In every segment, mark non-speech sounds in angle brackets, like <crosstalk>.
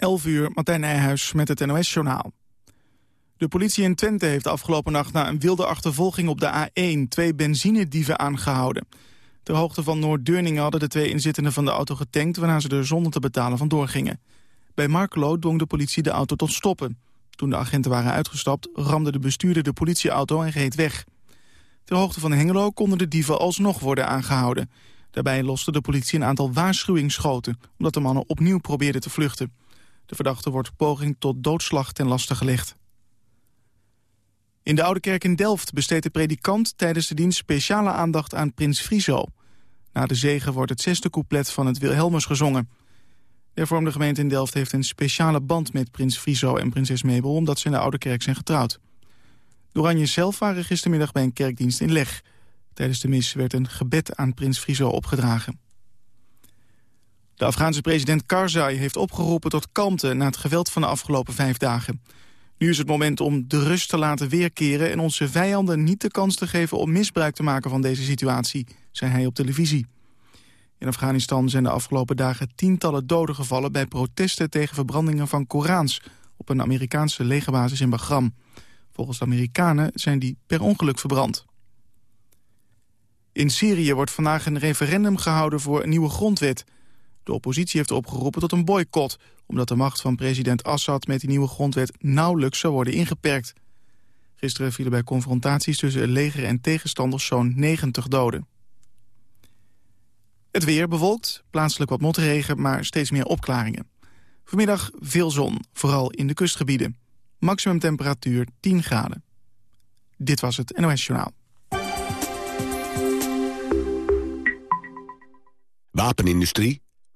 11 uur, Martijn Nijhuis met het NOS-journaal. De politie in Twente heeft afgelopen nacht na een wilde achtervolging op de A1... twee benzinedieven aangehouden. Ter hoogte van Noord-Deurningen hadden de twee inzittenden van de auto getankt... waarna ze er zonder te betalen vandoor gingen. Bij Markelo dwong de politie de auto tot stoppen. Toen de agenten waren uitgestapt, ramde de bestuurder de politieauto en reed weg. Ter hoogte van Hengelo konden de dieven alsnog worden aangehouden. Daarbij loste de politie een aantal waarschuwingsschoten... omdat de mannen opnieuw probeerden te vluchten. De verdachte wordt poging tot doodslag ten laste gelegd. In de Oude Kerk in Delft besteedt de predikant tijdens de dienst speciale aandacht aan prins Friso. Na de zegen wordt het zesde couplet van het Wilhelmus gezongen. De hervormde gemeente in Delft heeft een speciale band met prins Friso en prinses Mabel... omdat ze in de Oude Kerk zijn getrouwd. De Oranje zelf waren gistermiddag bij een kerkdienst in Leg. Tijdens de mis werd een gebed aan prins Friso opgedragen. De Afghaanse president Karzai heeft opgeroepen tot kalmte... na het geweld van de afgelopen vijf dagen. Nu is het moment om de rust te laten weerkeren... en onze vijanden niet de kans te geven om misbruik te maken van deze situatie... zei hij op televisie. In Afghanistan zijn de afgelopen dagen tientallen doden gevallen... bij protesten tegen verbrandingen van Korans... op een Amerikaanse legerbasis in Bagram. Volgens de Amerikanen zijn die per ongeluk verbrand. In Syrië wordt vandaag een referendum gehouden voor een nieuwe grondwet. De oppositie heeft opgeroepen tot een boycott... omdat de macht van president Assad met die nieuwe grondwet nauwelijks zou worden ingeperkt. Gisteren vielen bij confrontaties tussen het leger en tegenstanders zo'n 90 doden. Het weer bewolkt, plaatselijk wat motregen, maar steeds meer opklaringen. Vanmiddag veel zon, vooral in de kustgebieden. Maximum temperatuur 10 graden. Dit was het NOS Journaal. Wapenindustrie,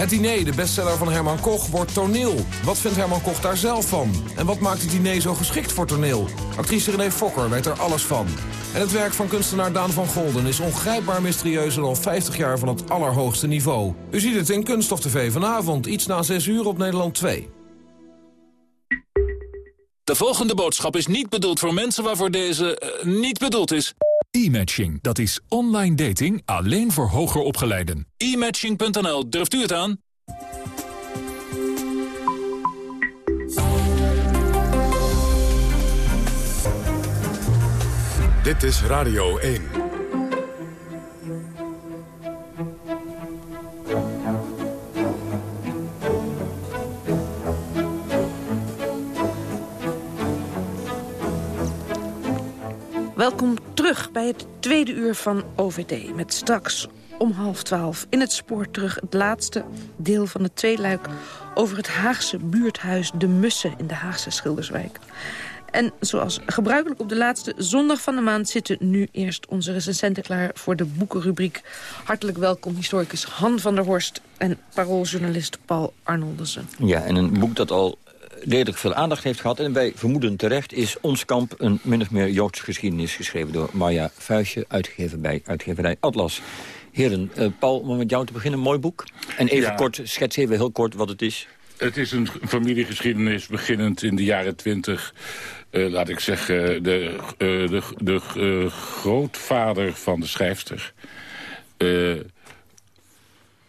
Het diner, de bestseller van Herman Koch, wordt toneel. Wat vindt Herman Koch daar zelf van? En wat maakt het diner zo geschikt voor toneel? Actrice René Fokker weet er alles van. En het werk van kunstenaar Daan van Golden is ongrijpbaar mysterieus... en al 50 jaar van het allerhoogste niveau. U ziet het in Kunststof TV vanavond, iets na 6 uur op Nederland 2. De volgende boodschap is niet bedoeld voor mensen waarvoor deze uh, niet bedoeld is. E-matching, dat is online dating alleen voor hoger opgeleiden. E-matching.nl, durft u het aan? Dit is Radio 1. Welkom terug bij het tweede uur van OVD. Met straks om half twaalf in het spoor terug het laatste deel van het tweeluik... over het Haagse buurthuis De Mussen in de Haagse Schilderswijk. En zoals gebruikelijk op de laatste zondag van de maand... zitten nu eerst onze recensenten klaar voor de boekenrubriek. Hartelijk welkom historicus Han van der Horst... en parooljournalist Paul Arnoldersen. Ja, en een boek dat al redelijk veel aandacht heeft gehad. En wij vermoeden terecht is Ons Kamp een min of meer Joodse geschiedenis... geschreven door Marja Vuijsje, uitgegeven bij uitgeverij Atlas. Heren, uh, Paul, om met jou te beginnen, mooi boek. En even kort, schets even heel kort wat het is. Het is een familiegeschiedenis beginnend in de jaren twintig. Uh, laat ik zeggen, de, uh, de, de grootvader van de schrijfster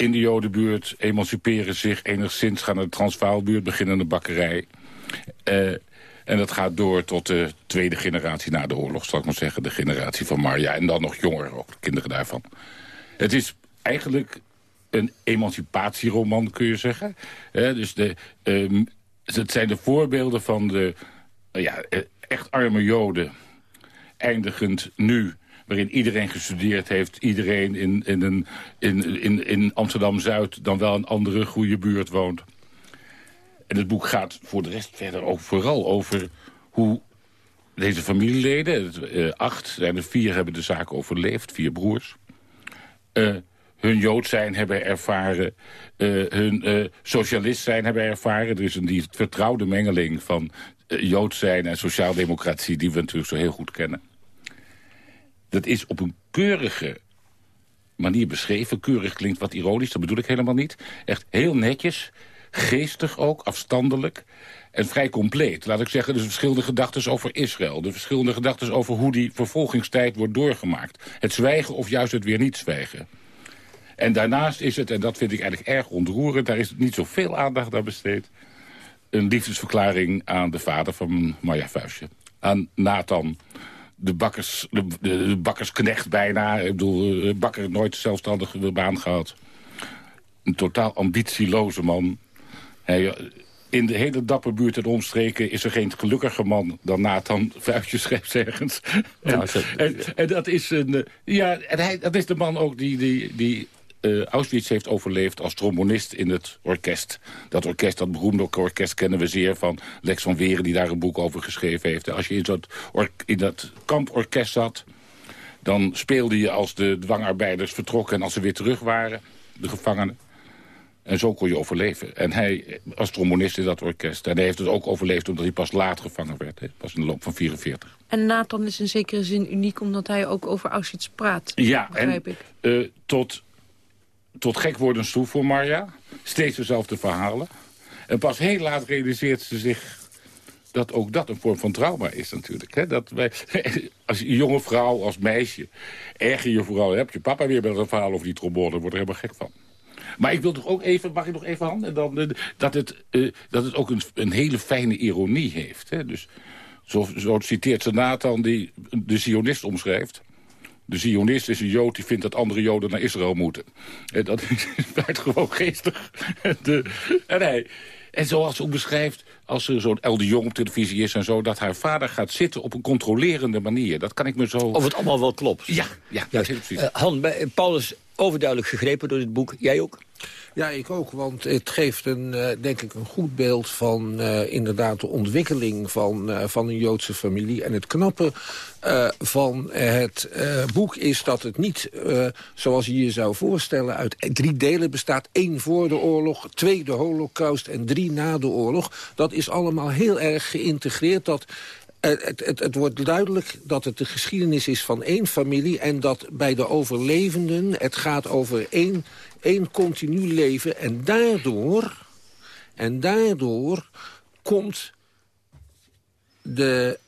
in de Jodenbuurt, emanciperen zich enigszins... gaan naar de Transvaalbuurt, beginnen bakkerij. Uh, en dat gaat door tot de tweede generatie na de oorlog, zal ik maar zeggen. De generatie van Marja en dan nog jonger, ook de kinderen daarvan. Het is eigenlijk een emancipatieroman, kun je zeggen. Uh, dus de, uh, het zijn de voorbeelden van de ja, echt arme Joden... eindigend nu waarin iedereen gestudeerd heeft. Iedereen in, in, een, in, in, in Amsterdam-Zuid dan wel een andere goede buurt woont. En het boek gaat voor de rest verder ook vooral over hoe deze familieleden... Uh, acht zijn er vier hebben de zaak overleefd, vier broers... Uh, hun Jood zijn hebben ervaren, uh, hun uh, socialist zijn hebben ervaren. Er is een die vertrouwde mengeling van Jood zijn en sociaaldemocratie... die we natuurlijk zo heel goed kennen. Dat is op een keurige manier beschreven. Keurig klinkt wat ironisch, dat bedoel ik helemaal niet. Echt heel netjes, geestig ook, afstandelijk en vrij compleet. Laat ik zeggen, de verschillende gedachten over Israël. De verschillende gedachten over hoe die vervolgingstijd wordt doorgemaakt. Het zwijgen of juist het weer niet zwijgen. En daarnaast is het, en dat vind ik eigenlijk erg ontroerend... daar is niet zoveel aandacht aan besteed... een liefdesverklaring aan de vader van Maya Vuistje. Aan Nathan, de, bakkers, de, de, bakkersknecht bijna. Ik bedoel, eh, bakker nooit zelfstandig baan gehad. Een totaal ambitieloze man. Hij, in de hele dapperbuurt en omstreken is er geen gelukkiger man dan Nathan Vuistje schrijft ergens. En, en, en, dat is een. Eh, ja, en hij, dat is de man ook die, die, die uh, Auschwitz heeft overleefd als trombonist in het orkest. Dat orkest, dat beroemde orkest kennen we zeer van Lex van Weren... die daar een boek over geschreven heeft. Als je in, dat in dat kamporkest zat... dan speelde je als de dwangarbeiders vertrokken... en als ze weer terug waren, de gevangenen. En zo kon je overleven. En hij als trombonist in dat orkest. En hij heeft het ook overleefd omdat hij pas laat gevangen werd. Hè. Pas in de loop van 44. En Nathan is in zekere zin uniek omdat hij ook over Auschwitz praat. Ja, begrijp en, ik. Uh, tot tot gek worden toe voor Marja. Steeds dezelfde verhalen. En pas heel laat realiseert ze zich dat ook dat een vorm van trauma is natuurlijk. Hè? Dat wij, <laughs> als jonge vrouw, als meisje, erger je vooral... heb je papa weer met een verhaal over die trombone, wordt er helemaal gek van. Maar ik wil toch ook even, mag ik nog even handen? Dan, uh, dat, het, uh, dat het ook een, een hele fijne ironie heeft. Hè? Dus, zo, zo citeert ze Nathan, die de Zionist omschrijft. De Zionist is een Jood die vindt dat andere Joden naar Israël moeten. En dat is <laughs> gewoon geestig. De, en, hij, en zoals ze ook beschrijft, als er zo'n Elde Jong op televisie is en zo... dat haar vader gaat zitten op een controlerende manier. Dat kan ik me zo... Of het allemaal wel klopt. Ja, ja, ja. precies. Uh, Han, Paulus overduidelijk gegrepen door dit boek. Jij ook? Ja, ik ook, want het geeft een, uh, denk ik een goed beeld van uh, inderdaad de ontwikkeling van, uh, van een Joodse familie. En het knappe van het boek is dat het niet, zoals je je zou voorstellen, uit drie delen bestaat. één voor de oorlog, twee de holocaust en drie na de oorlog. Dat is allemaal heel erg geïntegreerd. Dat het, het, het, wordt duidelijk dat het de geschiedenis is van één familie... en dat bij de overlevenden het gaat over één één continu leven. En daardoor, en daardoor komt de,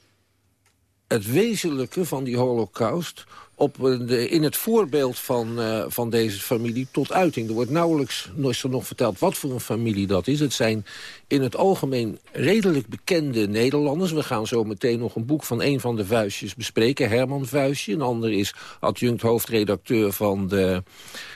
het wezenlijke van die holocaust op de, in het voorbeeld van, uh, van deze familie tot uiting. Er wordt nauwelijks er nog verteld wat voor een familie dat is. Het zijn in het algemeen redelijk bekende Nederlanders. We gaan zo meteen nog een boek van een van de vuistjes bespreken. Herman Vuistje. Een ander is adjunct hoofdredacteur van de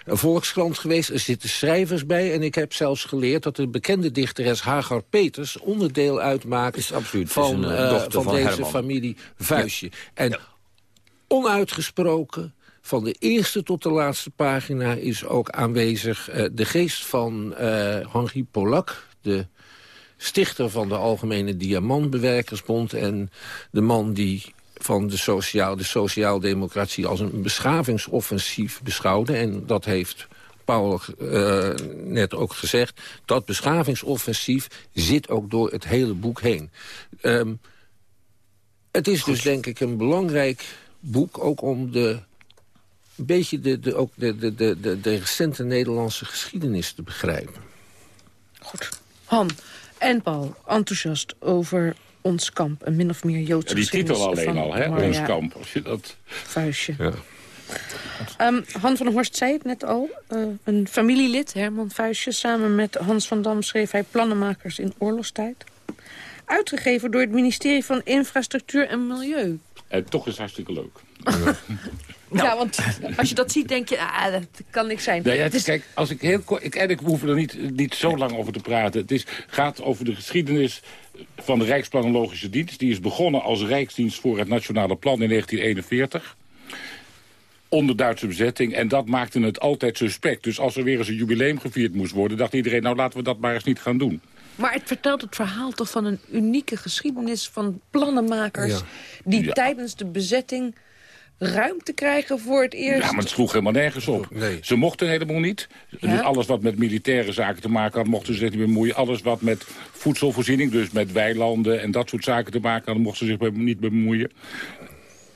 Volkskrant geweest. Er zitten schrijvers bij. En ik heb zelfs geleerd dat de bekende dichteres Hagar Peters... onderdeel uitmaakt is absoluut, van, is een, uh, van, van, deze familie Vuistje. En onuitgesproken van de eerste tot de laatste pagina is ook aanwezig uh, de geest van uh, Henri Polak, de stichter van de Algemene Diamantbewerkersbond... en de man die van de, sociaal, de sociaaldemocratie als een beschavingsoffensief beschouwde. En dat heeft Paul uh, net ook gezegd. Dat beschavingsoffensief zit ook door het hele boek heen. Um, het is dus denk ik een belangrijk boek ook om de, een beetje de, de, ook de, de, de, de, recente Nederlandse geschiedenis te begrijpen. Goed. Han en Paul, enthousiast over ons kamp. Een min of meer Joodse ja, die titel alleen al, hè? Ons kamp. Als je dat... Vuistje. Ja. Um, Han van der Horst zei het net al. Uh, een familielid, Herman Vuistje. Samen met Hans van Dam schreef hij Plannenmakers in oorlogstijd. Uitgegeven door het ministerie van Infrastructuur en Milieu. En toch is het hartstikke leuk. <laughs> Ja, want als je dat ziet, denk je, ah, dat kan niks zijn. Nee, is... Kijk, als ik heel kort, ik, eigenlijk hoeven er niet, niet zo lang over te praten. Het is, gaat over de geschiedenis van de Rijksplanologische Dienst. Die is begonnen als Rijksdienst voor het Nationale Plan in 1941 onder Duitse bezetting. En dat maakte het altijd suspect. Dus als er weer eens een jubileum gevierd moest worden... dacht iedereen, nou laten we dat maar eens niet gaan doen. Maar het vertelt het verhaal toch van een unieke geschiedenis van plannenmakers... die tijdens de bezetting ruimte krijgen voor het eerst? Ja, maar het sloeg helemaal nergens op. Nee. Ze mochten helemaal niet. Ja? Dus alles wat met militaire zaken te maken had, mochten ze zich niet bemoeien. Alles wat met voedselvoorziening, dus met weilanden en dat soort zaken te maken had, mochten ze zich niet bemoeien.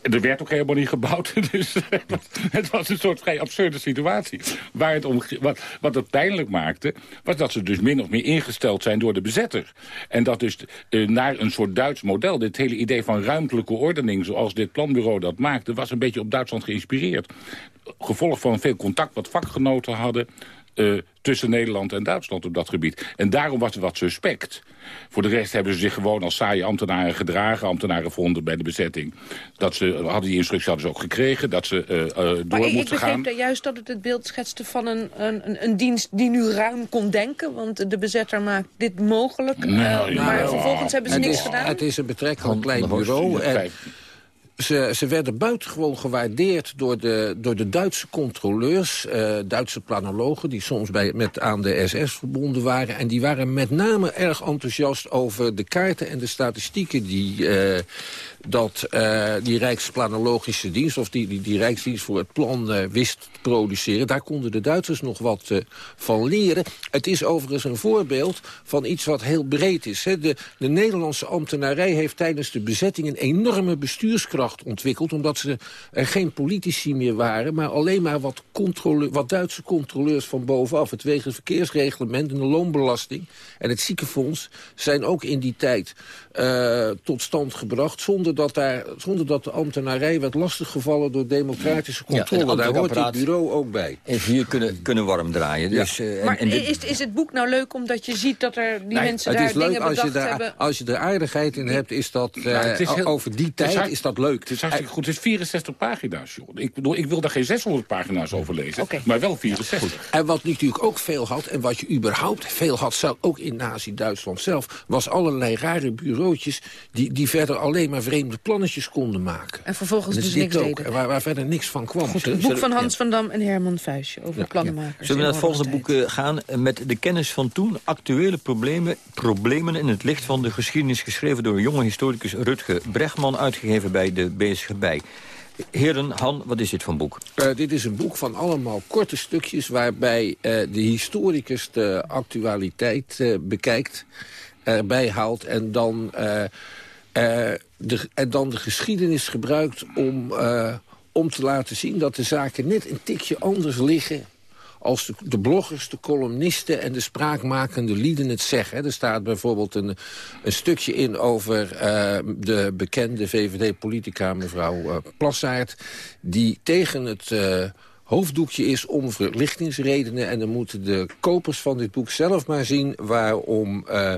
Er werd ook helemaal niet gebouwd. <laughs> Dus het was, het was een soort vrij absurde situatie. Waar het om, wat, wat het pijnlijk maakte, was dat ze dus min of meer ingesteld zijn door de bezetter. En dat dus eh, naar een soort Duits model, dit hele idee van ruimtelijke ordening... zoals dit planbureau dat maakte, was een beetje op Duitsland geïnspireerd. Gevolg van veel contact wat vakgenoten hadden... eh, tussen Nederland en Duitsland op dat gebied. En daarom was het wat suspect. Voor de rest hebben ze zich gewoon als saaie ambtenaren gedragen. Ambtenaren vonden bij de bezetting. Dat ze, hadden die instructie hadden ze ook gekregen. Dat ze eh, eh, door Maar ik, ik moesten gaan. begreep dat juist dat het het beeld schetste van een, een, een, een dienst die nu ruim kon denken. Want de bezetter maakt dit mogelijk. Nou, ja. maar vervolgens hebben ze niks is, gedaan. het is een betrekkelijk klein bureau. En ze, ze werden buitengewoon gewaardeerd door de, door de Duitse controleurs, eh, Duitse planologen... die soms bij, met aan de SS verbonden waren. En die waren met name erg enthousiast over de kaarten en de statistieken... die, eh, dat, eh, die Rijksplanologische dienst, of die, die, die Rijksdienst voor het plan eh, wist te produceren. Daar konden de Duitsers nog wat eh, van leren. Het is overigens een voorbeeld van iets wat heel breed is. Hè. De, de Nederlandse ambtenarij heeft tijdens de bezetting een enorme bestuurskracht ontwikkeld... omdat ze er geen politici meer waren, maar alleen maar wat, wat Duitse controleurs van bovenaf. Het wegenverkeersreglement en de loonbelasting en het ziekenfonds zijn ook in die tijd tot stand gebracht... Zonder dat, daar, zonder dat de ambtenarij werd lastiggevallen door democratische controle. daar hoort dit ambtenapparaat. bureau ook bij. Even hier kunnen, kunnen warm draaien. Dus, eh, en- maar en dit- is, is het boek nou leuk omdat je ziet dat er die Nee, mensen het daar is leuk dingen als je, bedacht daar, hebben? als je er aardigheid in hebt, is dat eh, het is heel- over die het is tijd is dat leuk. Het is hartstikke goed. Het is 64 pagina's, joh. Ik bedoel, ik wil daar geen 600 pagina's over lezen. Maar wel 64. En wat natuurlijk ook veel had, en wat je überhaupt veel had, zelf, ook in Nazi-Duitsland zelf, was allerlei rare bureautjes die, die verder alleen maar vreemde plannetjes konden maken. En vervolgens dus niks ook, deden. waar, waar verder niks van kwam. Goed, het boek van Hans van Dam en Herman Vuijsje over plannenmakers. Zullen we naar het volgende boek eh, gaan? eh, Met de kennis van toen, actuele problemen, problemen in het licht van de geschiedenis... geschreven door jonge historicus Rutge Bregman, uitgegeven bij de Bezige Bij. Heren, Han, wat is dit voor een boek? Eh, dit is een boek van allemaal korte stukjes... waarbij eh, de historicus de actualiteit eh, bekijkt, erbij haalt... en dan, de, en dan de geschiedenis gebruikt om, eh, om te laten zien... dat de zaken net een tikje anders liggen als de, de bloggers, de columnisten en de spraakmakende lieden het zeggen. Er staat bijvoorbeeld een, een stukje in over eh, de bekende VVD-politica mevrouw eh, Plassaert... die tegen het eh, hoofddoekje is om verlichtingsredenen... en dan moeten de kopers van dit boek zelf maar zien waarom... eh,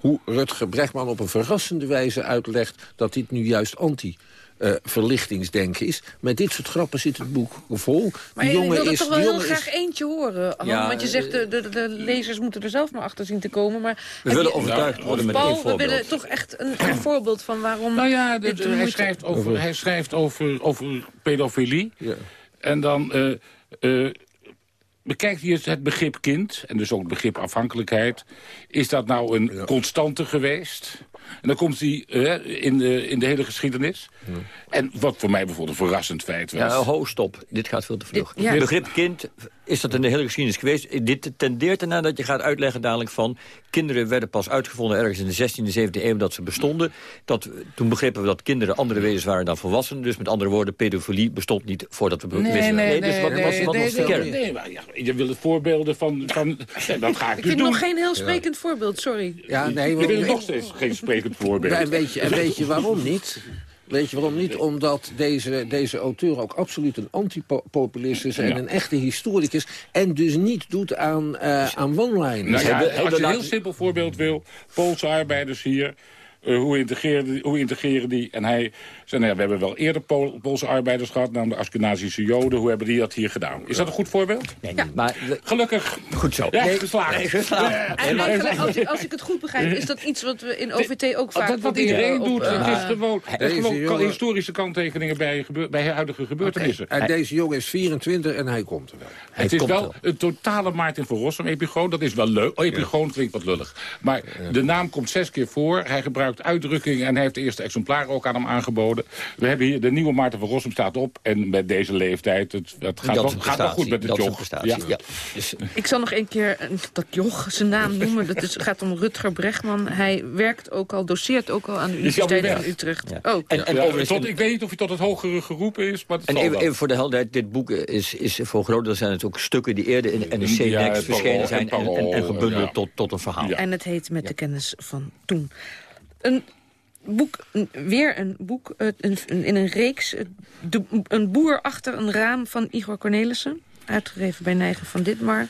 hoe Rutger Bregman op een verrassende wijze uitlegt... dat dit nu juist anti eh, verlichtingsdenken is. Met dit soort grappen zit het boek vol. Maar je jongen wilde is, toch wel heel graag is, eentje horen, Han, Ja, want je zegt de, de, de lezers moeten er zelf maar achter zien te komen. Maar We willen je- overtuigd worden met Paul, één we voorbeeld. willen toch echt een, een <clears throat> voorbeeld van waarom Nou ja, de- dit de- de hij schrijft over, hij schrijft over, over pedofilie. Ja. En dan eh, eh, bekijkt hij eens het begrip kind, en dus ook het begrip afhankelijkheid. Is dat nou een constante geweest? En dan komt hij in, de, in de hele geschiedenis. En wat voor mij bijvoorbeeld een verrassend feit was... Ja, ho, stop. Dit gaat veel te vlug. Dit- ja. Begrip kind, is dat in de hele geschiedenis geweest? Dit tendeert ernaar dat je gaat uitleggen dadelijk van... kinderen werden pas uitgevonden ergens in de 16e, 17e eeuw dat ze bestonden. Dat, toen begrepen we dat kinderen andere wezens waren dan volwassenen. Dus met andere woorden, pedofilie bestond niet voordat we wisten. dus wat, wat, wat was de kern? nee, maar ja, je wil het voorbeelden van... van <laughs> ja, dat ga ik, Ik dus vind doen. nog geen heel sprekend voorbeeld, sorry. Ja, nee, Ik maar- wil nog steeds geen sprekend voorbeeld. En weet, je, en weet je waarom niet? Weet je waarom niet? Omdat deze, deze auteur ook absoluut een antipopulist is... en Ja. een echte historicus. En dus niet doet aan, eh aan one-liners. Nou ja, als je een heel simpel voorbeeld wil... Poolse arbeiders hier, eh, hoe, integreren die, hoe integreren die? En hij zei, nou ja, we hebben wel eerder Pool- Poolse arbeiders gehad... namelijk de Askenazische Joden. Hoe hebben die dat hier gedaan? Is dat een goed voorbeeld? Nee, maar we- Gelukkig. goed zo. Ja, Nee, geslaagd. nee, geslaagd. En eigenlijk, als, ik- als ik het goed begrijp, is dat iets wat we in OVT ook vaak Dat wat iedereen op, doet, eh, het is gewoon, het is Deze gewoon jongen- historische kanttekeningen bij, gebeur, bij huidige gebeurtenissen. En deze jongen is 24 en hij komt er wel. Het is wel. een totale Maarten van Rossum epigoon. Dat is wel leuk. Oh, epigoon klinkt wat lullig. Maar de naam komt zes keer voor. Hij gebruikt gebruikt uitdrukkingen... en hij heeft de eerste exemplaren ook aan hem aangeboden. We hebben hier, de nieuwe Maarten van Rossum staat op. En met deze leeftijd, het, het gaat, wel, gaat wel goed met de jog. Ja. ja. Dus, ik zal nog een keer uh, dat jog zijn naam noemen. Dat is, gaat om Rutger Bregman. Hij werkt ook al, doseert ook al aan de Universiteit van Utrecht. Ja. Oh. En, en ja, tot, ik weet niet of hij tot het hogere geroepen is. Maar en even, even, voor de helderheid, dit boek is, is voor groot deel zijn het ook stukken die eerder in de NRC Next verschenen zijn... En, en, en gebundeld tot, tot een verhaal. En het heet Met de kennis van toen. Een boek, weer een boek een, in een reeks. een boer achter een raam van Igor Cornelissen. Uitgegeven bij Nijgen van Ditmar.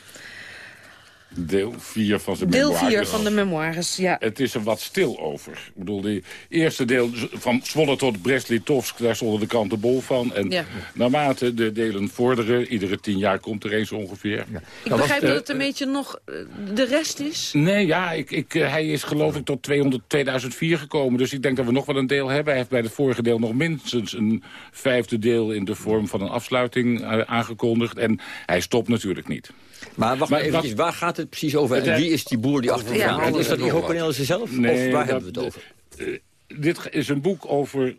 Deel 4 van zijn Deel 4 van de memoires, ja. Het is er wat stil over. Ik bedoel, de eerste deel van Zwolle tot Brest-Litovsk... daar stonden de kranten bol van. En ja. naarmate de delen vorderen, iedere tien jaar komt er eens ongeveer. Ja. Ik begrijp dat het een beetje nog eh, de rest is. Nee, ja, ik, ik, eh, hij is geloof ik tot 200, 2004 gekomen. Dus ik denk dat we nog wel een deel hebben. Hij heeft bij het vorige deel nog minstens een vijfde deel... in de vorm van een afsluiting uh, aangekondigd. En hij stopt natuurlijk niet. Maar wacht maar, maar eventjes, waar gaat het precies over? En wie is die boer die achter ja, Is dat Hugo Cornelissen zelf? Nee, of waar hebben we het over? Uh, dit is een boek over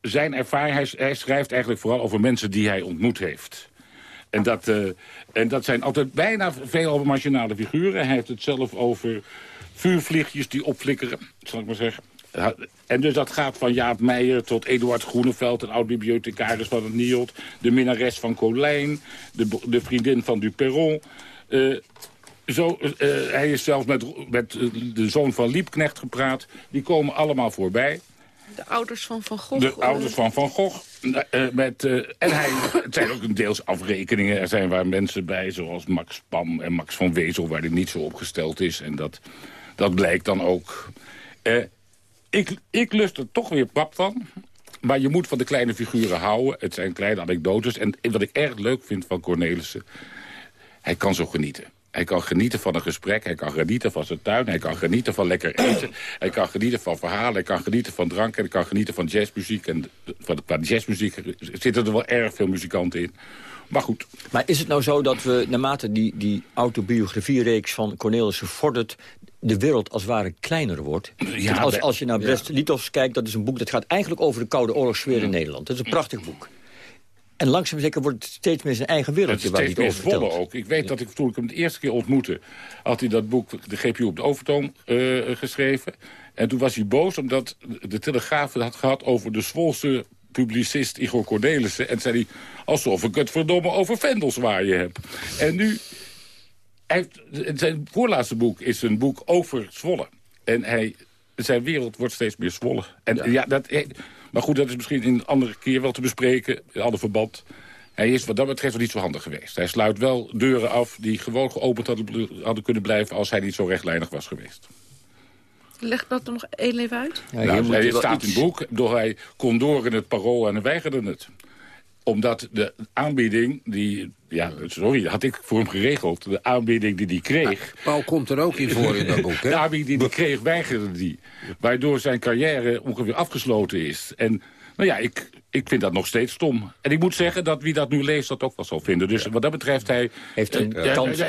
zijn ervaring. Hij, hij, schrijft eigenlijk vooral over mensen die hij ontmoet heeft. En dat, uh, en dat zijn altijd bijna veel marginale figuren. Hij heeft het zelf over vuurvliegjes die opflikkeren, zal ik maar zeggen. En dus dat gaat van Jaap Meijer tot Eduard Groeneveld... een oud-bibliothecaris van het NIOD... de minnares van Colijn, de, de vriendin van Duperron... Uh, zo, uh, hij is zelfs met, met de zoon van Liepknecht gepraat. Die komen allemaal voorbij. De ouders van Van Gogh. De ouders van Van Gogh. Uh, met, uh, en hij, het zijn ook een deels afrekeningen. Er zijn waar mensen bij, zoals Max Pam en Max van Wezel... waar hij niet zo opgesteld is. En dat, dat blijkt dan ook. Uh, ik, ik lust er toch weer pap van. Maar je moet van de kleine figuren houden. Het zijn kleine anekdotes. En wat ik erg leuk vind van Cornelissen... hij kan zo genieten. Hij kan genieten van een gesprek, hij kan genieten van zijn tuin... hij kan genieten van lekker eten, hij kan genieten van verhalen... hij kan genieten van drank en hij kan genieten van jazzmuziek. En van de, jazzmuziek zitten er wel erg veel muzikanten in. Maar goed. Maar is het nou zo dat we, naarmate die, die autobiografiereeks van Cornelissen vordert de wereld als het ware kleiner wordt. Ja, als, als je naar Brest-Litovsk kijkt, dat is een boek... dat gaat eigenlijk over de Koude Oorlogssfeer in Nederland. Dat is een prachtig boek. En langzaam zeker wordt het steeds meer zijn eigen wereldje waar hij het over vertelt. ook. Ik weet dat ik toen ik hem de eerste keer ontmoette... had hij dat boek, de GPU op de overtoon, uh, geschreven. En toen was hij boos omdat de Telegraaf het had gehad... over de Zwolse publicist Igor Cornelissen. En zei hij, alsof ik het verdomme over Vendels waar je heb. En nu zijn voorlaatste boek is een boek over Zwolle. En hij, zijn wereld wordt steeds meer Zwolle. En ja, dat, maar goed, dat is misschien een andere keer wel te bespreken. In alle verband. Hij is wat dat betreft wel niet zo handig geweest. Hij sluit wel deuren af die gewoon geopend hadden, hadden kunnen blijven... als hij niet zo rechtlijnig was geweest. Leg dat er nog één even uit? Ja, nou, hij staat in het boek. Door hij kon door in het parool en hij weigerde het omdat de aanbieding, die, ja, sorry, had ik voor hem geregeld. De aanbieding die hij kreeg... Paul komt er ook in voor in dat boek, hè? <laughs> De aanbieding die hij kreeg, weigerde die. Waardoor zijn carrière ongeveer afgesloten is. En nou ja, ik, ik vind dat nog steeds stom. En ik moet zeggen dat wie dat nu leest dat ook wel zal vinden. Dus wat dat betreft, hij... Heeft een uh, kans.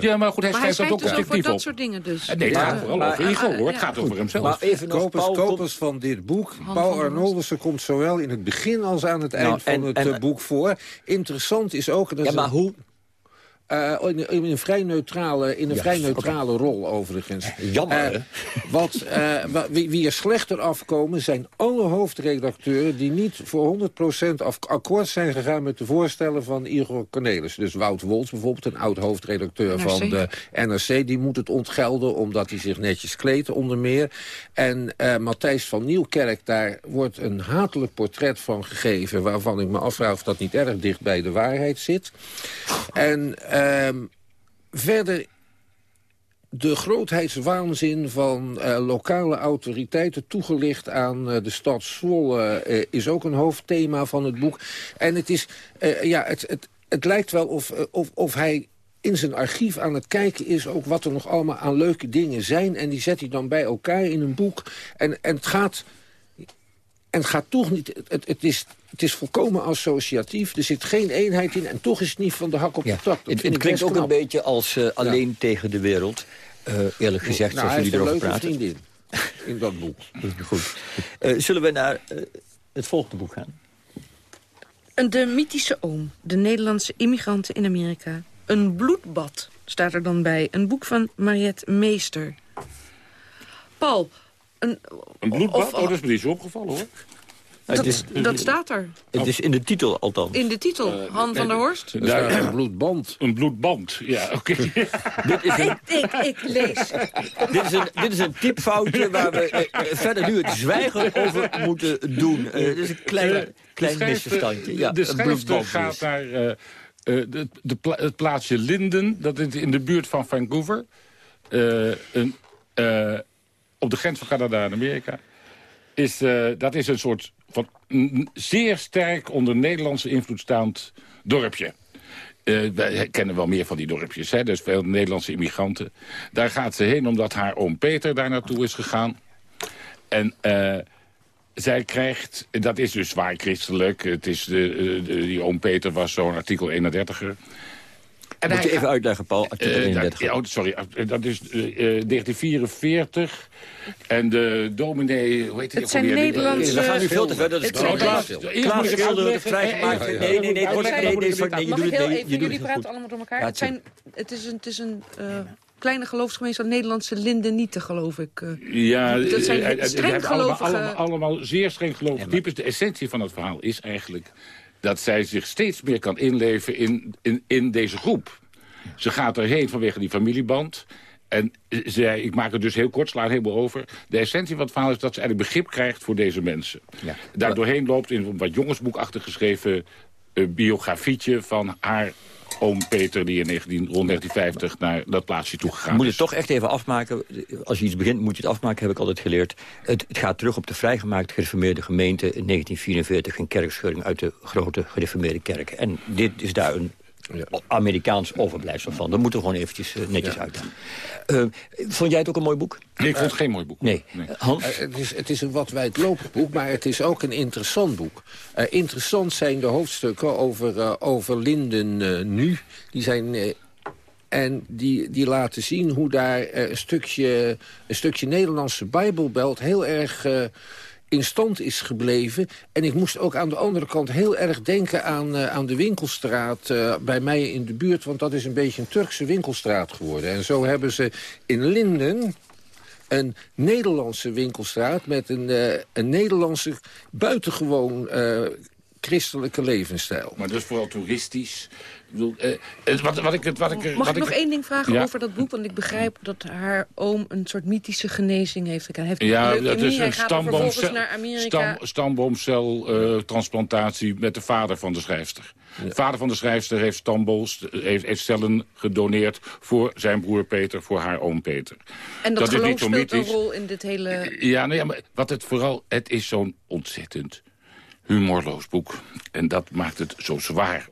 ja, maar goed, hij schrijft dat ook dus op. dat soort dingen dus. Nee, het gaat vooral over Igor, hoor. Het gaat over hemzelf. Maar even kopers, kopers van dit boek. Paul Arnoldussen komt zowel in het begin als aan het eind van het boek voor. Interessant is ook... Dat ja, maar hoe uh, in, een vrij neutrale, in een vrij neutrale rol overigens. Jammer, uh, wat, uh, wie, wie, er slechter afkomen zijn alle hoofdredacteuren... die niet voor 100% akkoord zijn gegaan met de voorstellen van Igor Cornelis. Dus Wout Wolts bijvoorbeeld, een oud-hoofdredacteur van de NRC... die moet het ontgelden omdat hij zich netjes kleedt onder meer. En Matthijs van Nieuwkerk, daar wordt een hatelijk portret van gegeven... waarvan ik me afvraag of dat niet erg dicht bij de waarheid zit. En... Ehm, verder de grootheidswaanzin van uh, lokale autoriteiten toegelicht aan uh, de stad Zwolle uh, is ook een hoofdthema van het boek. En het, is, ja, het, het, het lijkt wel of, of, of hij in zijn archief aan het kijken is ook wat er nog allemaal aan leuke dingen zijn. En die zet hij dan bij elkaar in een boek. En, en het gaat en het gaat toch niet... Het, het, is, het is volkomen associatief. Er zit geen eenheid in. En toch is het niet van de hak op de tak. Het, het klinkt ook een beetje als uh, alleen tegen de wereld. Uh, eerlijk gezegd, nou, zoals jullie erover praten. vriendin. in dat boek. <laughs> Goed. Uh, zullen we naar uh, het volgende boek gaan? De mythische oom, de Nederlandse immigranten in Amerika. Een bloedbad staat er dan bij. Een boek van Mariette Meester. Paul, een... Een bloedbad? Of, oh, dat is me niet zo opgevallen, hoor. Dat, is, dat, staat er. Het is in de titel althans. In de titel, uh, Han van der Horst. een bloedband. Een bloedband, ja, oké. <laughs> dit is een... ik, ik, lees. dit, is een, dit is een typfoutje waar we uh, verder nu het zwijgen over moeten doen. Uh, dit is een klein, klein misverstandje. Ja, de schrijfster gaat naar de, de pla het plaatsje Linden. Dat is in de buurt van Vancouver. een, op de grens van Canada en Amerika. Is, dat is een soort van zeer sterk onder Nederlandse invloed staand dorpje. Uh, wij kennen wel meer van die dorpjes, hè? dus veel Nederlandse immigranten. Daar gaat ze heen omdat haar oom Peter daar naartoe is gegaan. En uh, zij krijgt, dat is dus zwaar christelijk. Het is de, de die oom Peter was zo'n artikel 31er. En Moet je even uitleggen, Paul, artikel 31. Uh, dat, sorry, dat is 1944... En de dominee, hoe heet het? Het zijn Nederlandse... We gaan nu veel te ver, dat is Klaas Schilder, vrijgemaakt. Nee, nee, nee, nee, nee, nee, je doet het Jullie praten allemaal door elkaar. Het, zijn, het is een, het is een uh, kleine geloofsgemeenschap, Nederlandse Lindenieten, geloof ik. Uh, ja, dat zijn streng gelovige... Allemaal, allemaal zeer streng gelovige types. De essentie van het verhaal is eigenlijk dat zij zich steeds meer kan inleven in, in, in deze groep. Ze gaat erheen vanwege die familieband. En zij, ik maak het dus heel kort, sla het helemaal over. De essentie van het verhaal is dat ze eigenlijk begrip krijgt voor deze mensen. Ja. Daar doorheen loopt in een wat jongensboekachtig geschreven uh, biografietje van haar oom Peter die in 19, rond 1950 naar dat plaatsje toe gegaan moet is. Moet het toch echt even afmaken. Als je iets begint moet je het afmaken, heb ik altijd geleerd. Het, het gaat terug op de vrijgemaakte gereformeerde gemeente... in 1944, een kerkscheuring uit de grote gereformeerde kerk. En dit is daar een. Amerikaans overblijfsel van. Dat moeten we gewoon eventjes uh, netjes ja. Uh, vond jij het ook een mooi boek? Nee, ik vond het geen mooi boek. Nee. Hans? Uh, het, is, het is een wat wijdlopig boek, maar het is ook een interessant boek. interessant zijn de hoofdstukken over, over Linden nu. Die zijn... En die, die laten zien hoe daar een, stukje, een stukje Nederlandse Bijbelbelt heel erg in stand is gebleven. En ik moest ook aan de andere kant heel erg denken aan, uh, aan de winkelstraat uh, bij mij in de buurt. Want dat is een beetje een Turkse winkelstraat geworden. En zo hebben ze in Linden een Nederlandse winkelstraat... met een, uh, een Nederlandse buitengewoon christelijke levensstijl. Maar dus vooral toeristisch. Bedoel, uh, wat, wat ik, wat ik, Mag wat ik nog één ding vragen over dat boek? Want ik begrijp dat haar oom een soort mythische genezing heeft Hij heeft ja, een dat is een stamboomcel, naar Amerika. Stam, stamboomceltransplantatie met de vader van de schrijfster. De vader van de schrijfster heeft stambooms, heeft, heeft cellen gedoneerd voor zijn broer Peter, voor haar oom Peter. En dat, dat geloof speelt een rol in dit hele... Ja, nee, maar wat het vooral, het is zo'n ontzettend humorloos boek. En dat maakt het zo zwaar.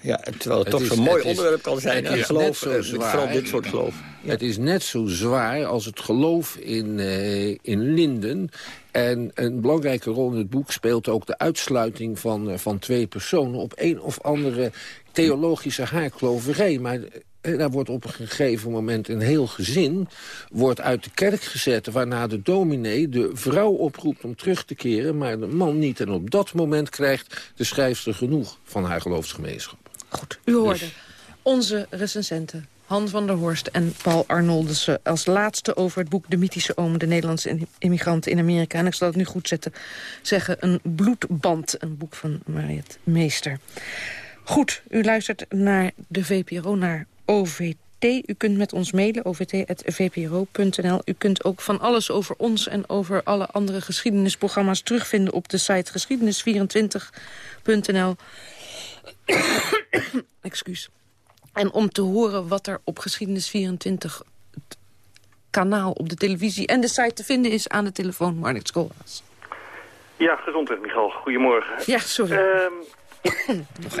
Ja, terwijl het, toch zo'n mooi onderwerp kan zijn. Het is geloof, zo zwaar, vooral dit soort geloof. Het is net zo zwaar als het geloof in, uh, in Linden. En een belangrijke rol in het boek speelt ook de uitsluiting van, uh, van twee personen... op een of andere theologische haarkloverij. Maar daar wordt op een gegeven moment een heel gezin wordt uit de kerk gezet... waarna de dominee de vrouw oproept om terug te keren... maar de man niet. En op dat moment krijgt de schrijfster genoeg van haar geloofsgemeenschap. Goed, u hoorde dus- onze recensenten. Han van der Horst en Paul Arnoldussen als laatste over het boek De Mythische Oom... de Nederlandse immigranten in Amerika. En ik zal het nu goed zetten, zeggen een bloedband. Een boek van Mariette Meester. Goed, u luistert naar de VPRO, naar OVT. U kunt met ons mailen, ovt.vpro.nl. U kunt ook van alles over ons en over alle andere geschiedenisprogramma's terugvinden op de site geschiedenis24.nl. <coughs> Excuus. En om te horen wat er op Geschiedenis24 het kanaal op de televisie en de site te vinden is aan de telefoon Marnix Koolhaas. Ja, gezondheid Michal. Goedemorgen. Ja, sorry. Um,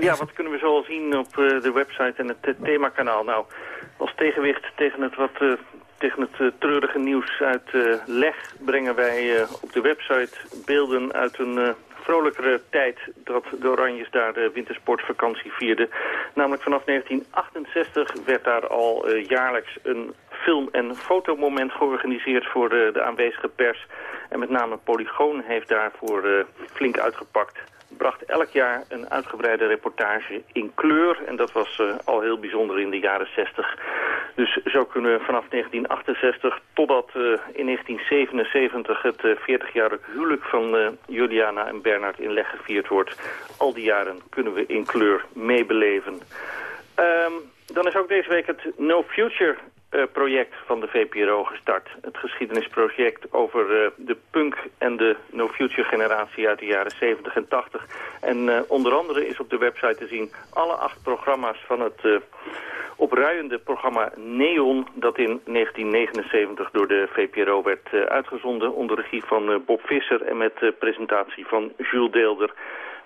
ja, wat kunnen we zoal zien op uh, de website en het themakanaal? Nou, als tegenwicht tegen het wat... Uh, tegen het treurige nieuws uit Leg brengen wij op de website beelden uit een vrolijkere tijd dat de Oranjes daar de wintersportvakantie vierden. Namelijk vanaf 1968 werd daar al jaarlijks een film- en fotomoment georganiseerd voor de, de aanwezige pers. En met name Polygoon heeft daarvoor flink uitgepakt bracht elk jaar een uitgebreide reportage in kleur. En dat was uh, al heel bijzonder in de jaren 60. Dus zo kunnen we vanaf 1968 totdat uh, in 1977 het 40-jarig uh, huwelijk van Juliana en Bernard in Leg gevierd wordt. Al die jaren kunnen we in kleur meebeleven. Um, dan is ook deze week het No Future project van de VPRO gestart. Het geschiedenisproject over uh, de punk en de No Future generatie uit de jaren 70 en 80. En uh, onder andere is op de website te zien alle acht programma's van het opruiende programma Neon... dat in 1979 door de VPRO werd uitgezonden onder regie van Bob Visser... en met presentatie van Jules Deelder...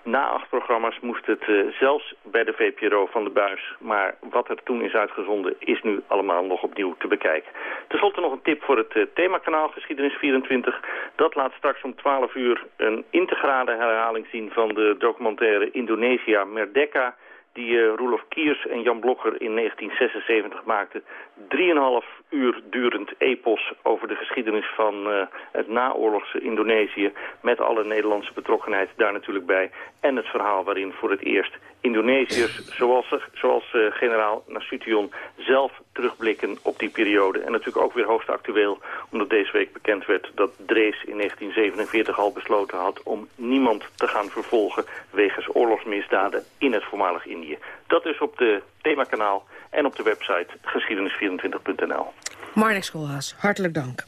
Na acht programma's moest het uh, zelfs bij de VPRO van de buis. Maar wat er toen is uitgezonden is nu allemaal nog opnieuw te bekijken. Ten slotte nog een tip voor het uh, themakanaal Geschiedenis 24. Dat laat straks om 12 uur een integrale herhaling zien van de documentaire Indonesia Merdeka die uh, Roelof Kiers en Jan Blokker in 1976 maakten. Drieënhalf uur durend epos over de geschiedenis van uh, het naoorlogse Indonesië... met alle Nederlandse betrokkenheid daar natuurlijk bij. En het verhaal waarin voor het eerst Indonesiërs, zoals, zoals uh, generaal Nasution... zelf terugblikken op die periode. En natuurlijk ook weer hoogst actueel, omdat deze week bekend werd... dat Drees in 1947 al besloten had om niemand te gaan vervolgen... wegens oorlogsmisdaden in het voormalig Indië. Dat is op de themakanaal en op de website geschiedenis24.nl. Marnix Schoolhaas, hartelijk dank.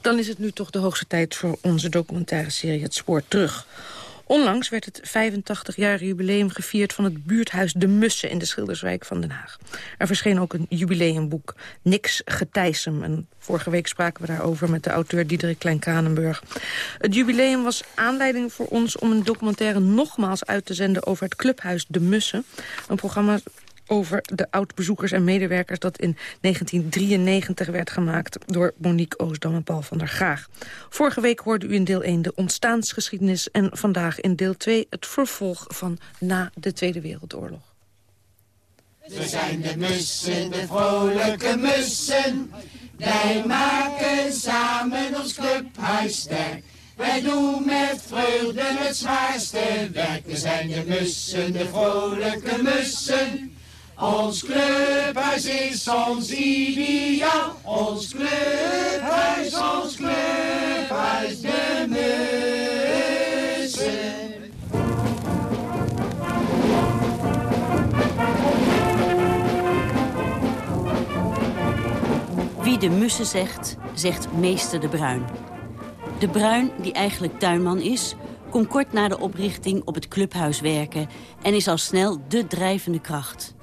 Dan is het nu toch de hoogste tijd voor onze documentaire serie Het Spoor Terug. Onlangs werd het 85-jarige jubileum gevierd van het buurthuis De Mussen in de Schilderswijk van Den Haag. Er verscheen ook een jubileumboek, Niks Getijsem. Vorige week spraken we daarover met de auteur Diederik Klein-Kranenburg. Het jubileum was aanleiding voor ons om een documentaire nogmaals uit te zenden over het clubhuis De Mussen. Een programma over de oud-bezoekers en medewerkers... dat in 1993 werd gemaakt door Monique Oosdam en Paul van der Graag. Vorige week hoorde u in deel 1 de ontstaansgeschiedenis... en vandaag in deel 2 het vervolg van na de Tweede Wereldoorlog. We zijn de mussen, de vrolijke mussen. Wij maken samen ons clubhuis sterk. Wij doen met vreugde het zwaarste werk. We zijn de mussen, de vrolijke mussen. Ons clubhuis is ons ideaal. Ons clubhuis, ons clubhuis, de mussen. Wie de mussen zegt, zegt meester de Bruin. De Bruin, die eigenlijk tuinman is, kon kort na de oprichting op het clubhuis werken... en is al snel de drijvende kracht.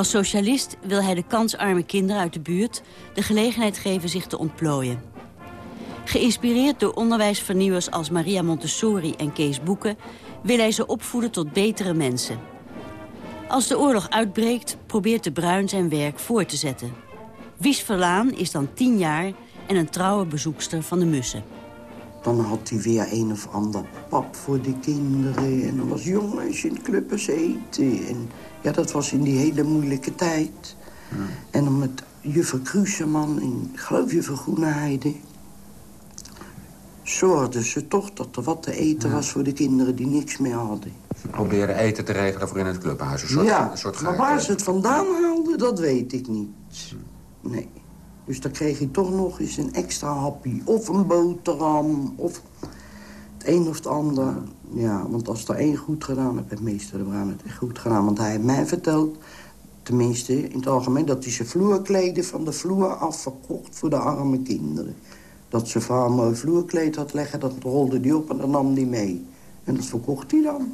Als socialist wil hij de kansarme kinderen uit de buurt... de gelegenheid geven zich te ontplooien. Geïnspireerd door onderwijsvernieuwers als Maria Montessori en Kees Boeken... wil hij ze opvoeden tot betere mensen. Als de oorlog uitbreekt, probeert de Bruin zijn werk voor te zetten. Wies Verlaan is dan tien jaar en een trouwe bezoekster van de Mussen. Dan had hij weer een of ander pap voor de kinderen. En dan was jongens in clubs eten. En ja, dat was in die hele moeilijke tijd. Ja. En dan met juffrouw Kruseman en geloof juffrouw Groeneheide... zorgden ze toch dat er wat te eten ja. was voor de kinderen die niks meer hadden. Ze probeerden eten te regelen voor in het clubhuis. Een soort, ja, een soort maar waar ze het vandaan haalden, dat weet ik niet. Nee. Dus dan kreeg je toch nog eens een extra happy. Of een boterham, of het een of het ander. Ja, want als er één goed gedaan heeft, heeft meester de Bruin het echt goed gedaan. Want hij heeft mij verteld, tenminste in het algemeen... dat hij zijn vloerkleden van de vloer af verkocht voor de arme kinderen. Dat ze vrouw een mooi vloerkleed had leggen, dat rolde hij op en dan nam hij mee. En dat verkocht hij dan.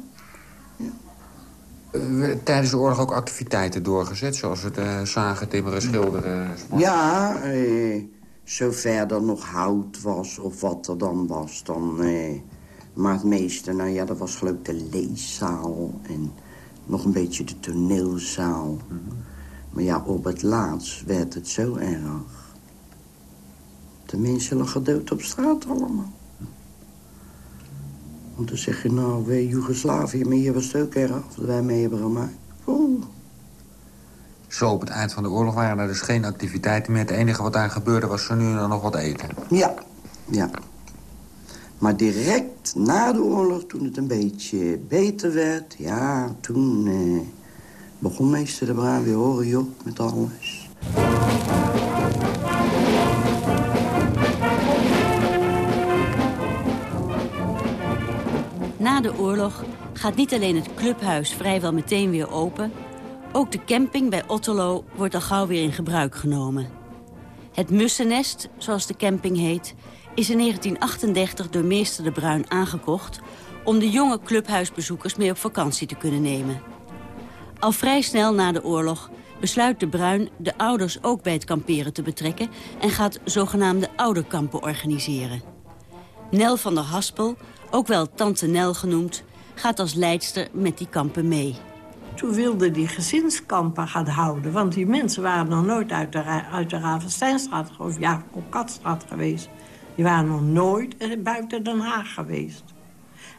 Uh, tijdens de oorlog ook activiteiten doorgezet, zoals het uh, zagen, timmeren, schilderen? Sport. Ja, eh, zover er nog hout was of wat er dan was, dan... Eh, maar het meeste, nou ja, dat was geloof ik de leeszaal en nog een beetje de toneelzaal. Mm -hmm. Maar ja, op het laatst werd het zo erg. De mensen lag dood op straat allemaal. Want dan zeg je, nou, wij Joegoslavië, maar hier was het ook erg. Wat wij mee hebben gemaakt. Oeh. Zo op het eind van de oorlog waren er dus geen activiteiten meer. Het enige wat daar gebeurde was zo nu en dan nog wat eten. Ja, ja. Maar direct na de oorlog, toen het een beetje beter werd... ja, toen eh, begon meester de Bruin weer horen, joh, met alles. Na de oorlog gaat niet alleen het clubhuis vrijwel meteen weer open... ook de camping bij Otterlo wordt al gauw weer in gebruik genomen. Het Mussennest, zoals de camping heet... is in 1938 door meester De Bruin aangekocht... om de jonge clubhuisbezoekers mee op vakantie te kunnen nemen. Al vrij snel na de oorlog besluit De Bruin de ouders ook bij het kamperen te betrekken... en gaat zogenaamde ouderkampen organiseren. Nel van der Haspel, ook wel Tante Nel genoemd... gaat als leidster met die kampen mee. Toen wilde die gezinskampen gaan houden. Want die mensen waren nog nooit uit de, uit de Ravensteinstraat... of ja, Katstraat geweest. Die waren nog nooit buiten Den Haag geweest.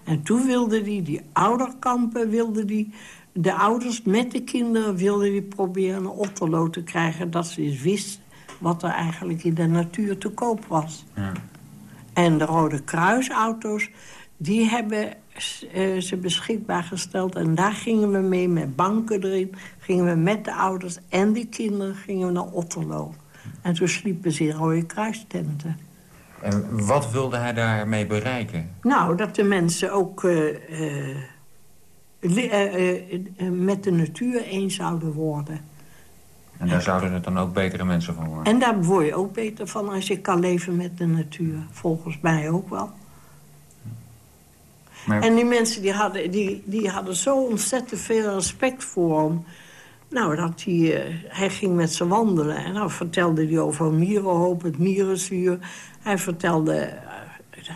En toen wilde die, die ouderkampen, wilde die... de ouders met de kinderen wilden die proberen een Otterlo te krijgen... dat ze eens wisten wat er eigenlijk in de natuur te koop was. Ja. En de Rode Kruisauto's, die hebben uh, ze beschikbaar gesteld. En daar gingen we mee met banken erin. Gingen we met de ouders en die kinderen gingen we naar Otterlo. En toen sliepen ze in Rode Kruistenten. En wat wilde hij daarmee bereiken? Nou, dat de mensen ook uh, uh, met de natuur eens zouden worden. En daar zouden het dan ook betere mensen van worden? En daar word je ook beter van als je kan leven met de natuur. Volgens mij ook wel. En die mensen die hadden, die, die hadden zo ontzettend veel respect voor hem. Nou, dat hij, uh, hij ging met ze wandelen. En dan vertelde hij over mierenhoop, het mierenzuur. Hij vertelde,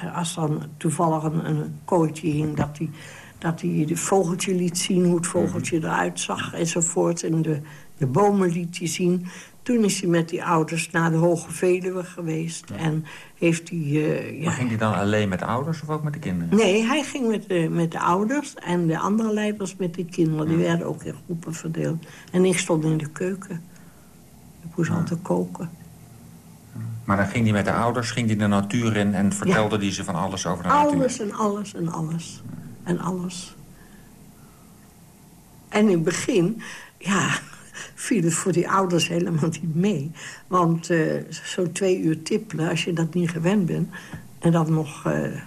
uh, als dan toevallig een, kooitje hing... dat hij, dat hij de vogeltje liet zien, hoe het vogeltje eruit zag enzovoort. En de, de bomen liet hij zien. Toen is hij met die ouders naar de Hoge Veluwe geweest. En heeft hij... Uh, ja... Maar ging hij dan alleen met de ouders of ook met de kinderen? Nee, hij ging met de, met de ouders en de andere leiders met de kinderen. Die werden ook in groepen verdeeld. En ik stond in de keuken. Ik moest altijd koken. Maar dan ging hij met de ouders, ging hij de natuur in... en vertelde hij ze van alles over de alles natuur? Alles en alles en alles. En alles. En in het begin, ja, viel het voor die ouders helemaal niet mee. Want uh, zo'n twee uur tippelen, als je dat niet gewend bent... en dan nog... Uh,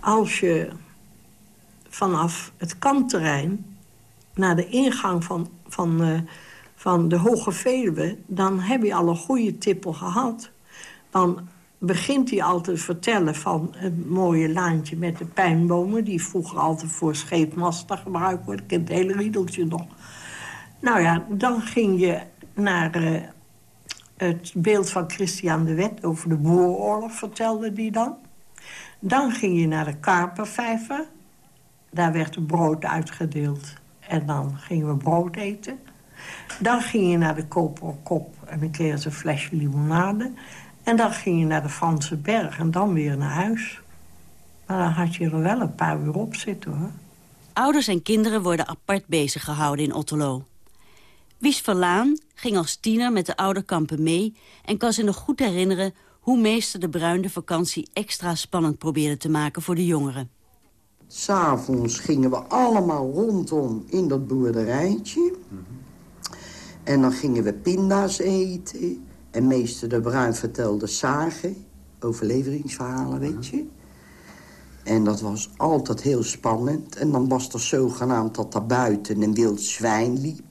als je vanaf het kampterrein naar de ingang van, van, uh, van de Hoge Veluwe... dan heb je al een goede tippel gehad. Dan begint hij al te vertellen van het mooie laantje met de pijnbomen... die vroeger altijd voor scheepmasten gebruikt wordt. Ik heb het hele riedeltje nog. Nou ja, dan ging je naar uh, het beeld van Christian de Wet... over de boeroorlog, vertelde die dan. Dan ging je naar de Karpervijver. Daar werd een brood uitgedeeld. En dan gingen we brood eten. Dan ging je naar de Koperen Kop en dan kreeg een flesje limonade. En dan ging je naar de Franse Berg en dan weer naar huis. Maar dan had je er wel een paar uur op zitten, hoor. Ouders en kinderen worden apart bezig gehouden in Otterlo. Wies Verlaan ging als tiener met de ouderkampen mee... en kan zich nog goed herinneren hoe meester de Bruin de vakantie extra spannend probeerde te maken voor de jongeren. S'avonds gingen we allemaal rondom in dat boerderijtje. En dan gingen we pinda's eten. En meester de Bruin vertelde zagen, overleveringsverhalen, weet je. En dat was altijd heel spannend. En dan was er zogenaamd dat daar buiten een wild zwijn liep.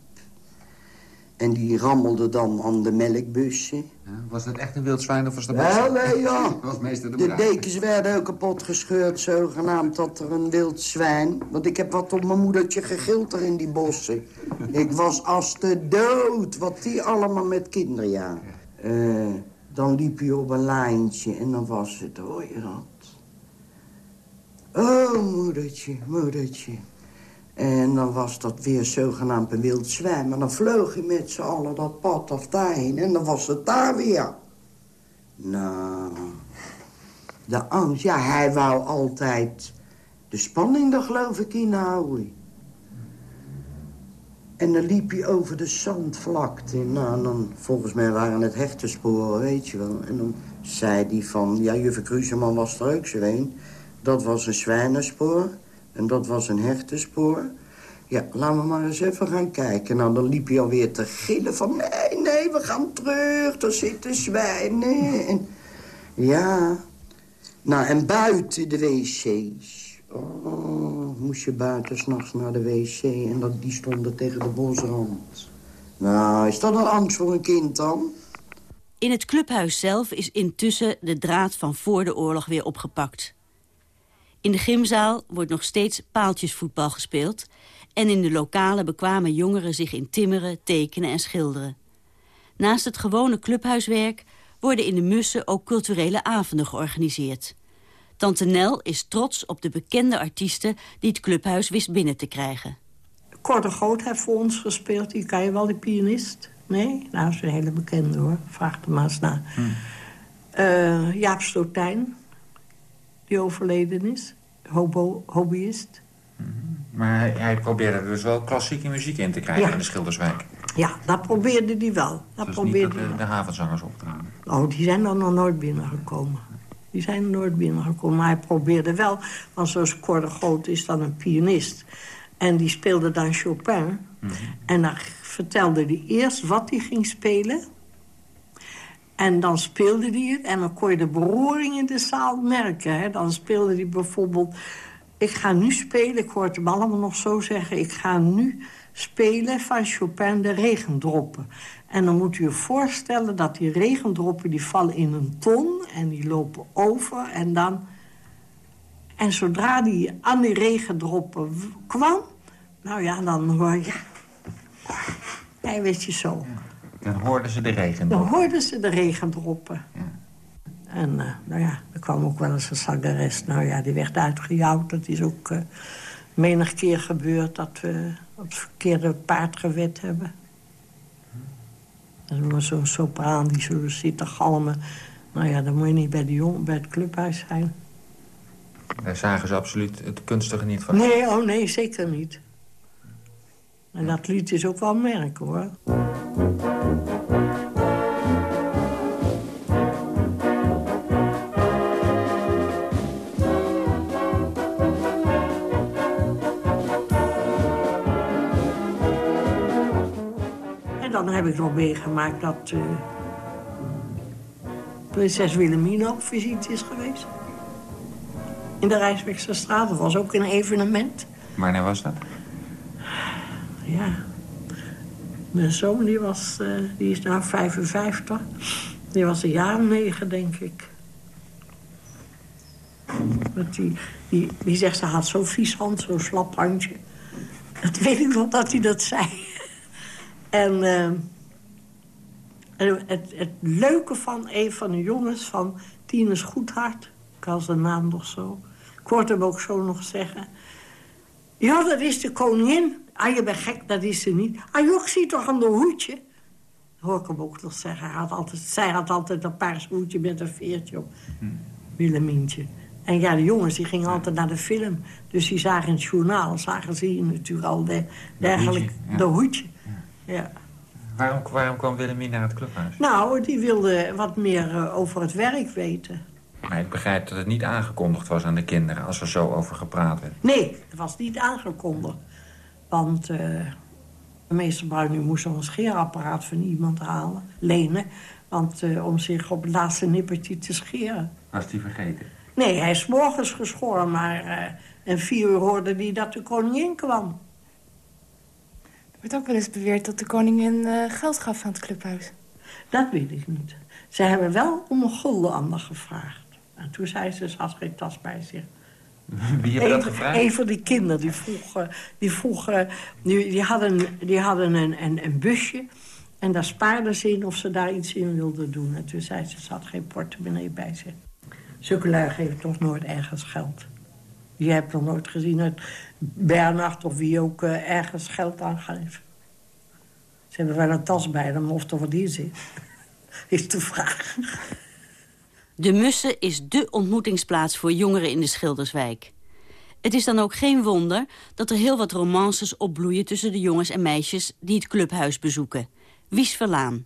En die rammelde dan aan de melkbussen. Ja, was dat echt een wild zwijn of was dat... Wel, nee, ja. <laughs> was meester de, de dekens werden ook kapot gescheurd, zogenaamd dat er een wild zwijn... Want ik heb wat op mijn moedertje gegild er in die bossen. <laughs> ik was als de dood, wat die allemaal met kinderen, ja. Uh, dan liep je op een lijntje en dan was het, hoor je dat? Oh, moedertje, moedertje. En dan was dat weer zogenaamd een wild zwijn. Maar dan vloog hij met z'n allen dat pad af daarheen. En dan was het daar weer. Nou, de angst. Ja, hij wou altijd de spanning er geloof ik in houden. En dan liep hij over de zandvlakte. Nou, dan, volgens mij waren het hechtensporen, weet je wel. En dan zei hij van, ja, juffrouw Kruseman was er ook zo. Dat was een zwijnenspoor en dat was een hechtenspoor. Ja, laten we maar eens even gaan kijken. Nou, dan liep hij alweer te gillen van... nee, nee, we gaan terug, er zitten zwijnen. En, ja, nou, en buiten de wc's. Oh, moest je buiten s'nachts naar de wc en dat, die stonden tegen de bosrand. Nou, is dat een angst voor een kind dan? In het clubhuis zelf is intussen de draad van voor de oorlog weer opgepakt. In de gymzaal wordt nog steeds paaltjesvoetbal gespeeld... en in de lokalen bekwamen jongeren zich in timmeren, tekenen en schilderen. Naast het gewone clubhuiswerk worden in de Mussen ook culturele avonden georganiseerd. Tante Nel is trots op de bekende artiesten die het clubhuis wist binnen te krijgen. Cor de Groot heeft voor ons gespeeld, die kan je wel, die pianist. Nee? Nou, dat is een hele bekende hoor, vraag er maar eens naar. Uh, Jaap Stotijn, die overleden is, Hobo, hobbyist. Maar hij, hij probeerde dus wel klassieke muziek in te krijgen Ja. in de Schilderswijk. Ja, dat probeerde hij wel. Dat Dus niet probeerde dat hij de, de havenzangers optraden. Oh, die zijn er nog nooit binnengekomen. Die zijn nooit binnengekomen. Maar hij probeerde wel, want zoals Cor de Groot is dan een pianist. En die speelde dan Chopin. En dan vertelde hij eerst wat hij ging spelen. En dan speelde hij het. En dan kon je de beroering in de zaal merken. Hè. Dan speelde hij bijvoorbeeld... Ik ga nu spelen, ik hoor het hem allemaal nog zo zeggen... ik ga nu spelen van Chopin de regendroppen. En dan moet u je voorstellen dat die regendroppen... die vallen in een ton en die lopen over en dan... En zodra die aan die regendroppen kwam... nou ja, dan hoor je... Hij weet je zo. Dan hoorden ze de regen. Dan hoorden ze de regendroppen. En eh, nou ja, er kwam ook wel eens een zangeres. Nou ja, die werd uitgejouwd. Dat is ook eh, menig keer gebeurd dat we op het verkeerde paard gewet hebben. Er was zo'n sopraan die zo zit te galmen. Nou ja, dan moet je niet bij, de jong, bij het clubhuis zijn. Daar zagen ze absoluut het kunstige niet van. Nee, oh nee, zeker niet. En dat lied is ook wel merk, hoor. En dan heb ik nog meegemaakt dat eh, prinses Wilhelmina op visite is geweest. In de Rijswijkse straat. Dat was ook een evenement. Wanneer was dat? Ja. Mijn zoon, die, was, eh, die is nou 55. Die was een jaar negen, denk ik. Want die, die, die zegt, ze had zo'n vies hand, zo'n slap handje. Dat weet ik nog dat hij dat zei. En, eh, en het, het leuke van een van de jongens van Tinus Goedhart... ik had zijn naam nog zo... ik hoorde hem ook zo nog zeggen... Ja, dat is de koningin. Ah, je bent gek, dat is ze niet. Ah, joh, zie toch aan de hoedje. Dat hoor ik hem ook nog zeggen. Hij had altijd, zij had altijd een paars hoedje met een veertje op. Willemientje. En ja, de jongens die gingen altijd naar de film. Dus die zagen in het journaal, zagen ze hier natuurlijk al de, dergelijk, de hoedje. Ja. Waarom, waarom kwam Willemien naar het clubhuis? Nou, die wilde wat meer eh, over het werk weten. Maar ik begrijp dat het niet aangekondigd was aan de kinderen... als er zo over gepraat werd. Nee, het was niet aangekondigd. Want eh meester Bruin moest een scheerapparaat van iemand halen, lenen. Want eh, om zich op het laatste nippertje te scheren. Was die vergeten? Nee, hij is morgens geschoren, maar eh en vier uur hoorde hij dat de koningin kwam. Er wordt ook wel eens beweerd dat de koningin eh, geld gaf aan het clubhuis. Dat weet ik niet. Ze hebben wel om een gulden me gevraagd. En toen zei ze, ze had geen tas bij zich. Wie heeft dat Een- gevraagd? Een van die kinderen die vroegen, die, vroegen, die, die hadden, die hadden een, een, een busje. En daar spaarden ze in of ze daar iets in wilden doen. En toen zei ze, ze had geen portemonnee bij zich. Zulke lui geven toch nooit ergens geld. Je hebt nog nooit gezien dat Bernhard of wie ook eh, ergens geld aangeeft. Ze hebben wel een tas bij them, of er wat in zit. <laughs> Is de vraag. De Mussen is dé ontmoetingsplaats voor jongeren in de Schilderswijk. Het is dan ook geen wonder dat er heel wat romances opbloeien... tussen de jongens en meisjes die het clubhuis bezoeken. Wies Verlaan.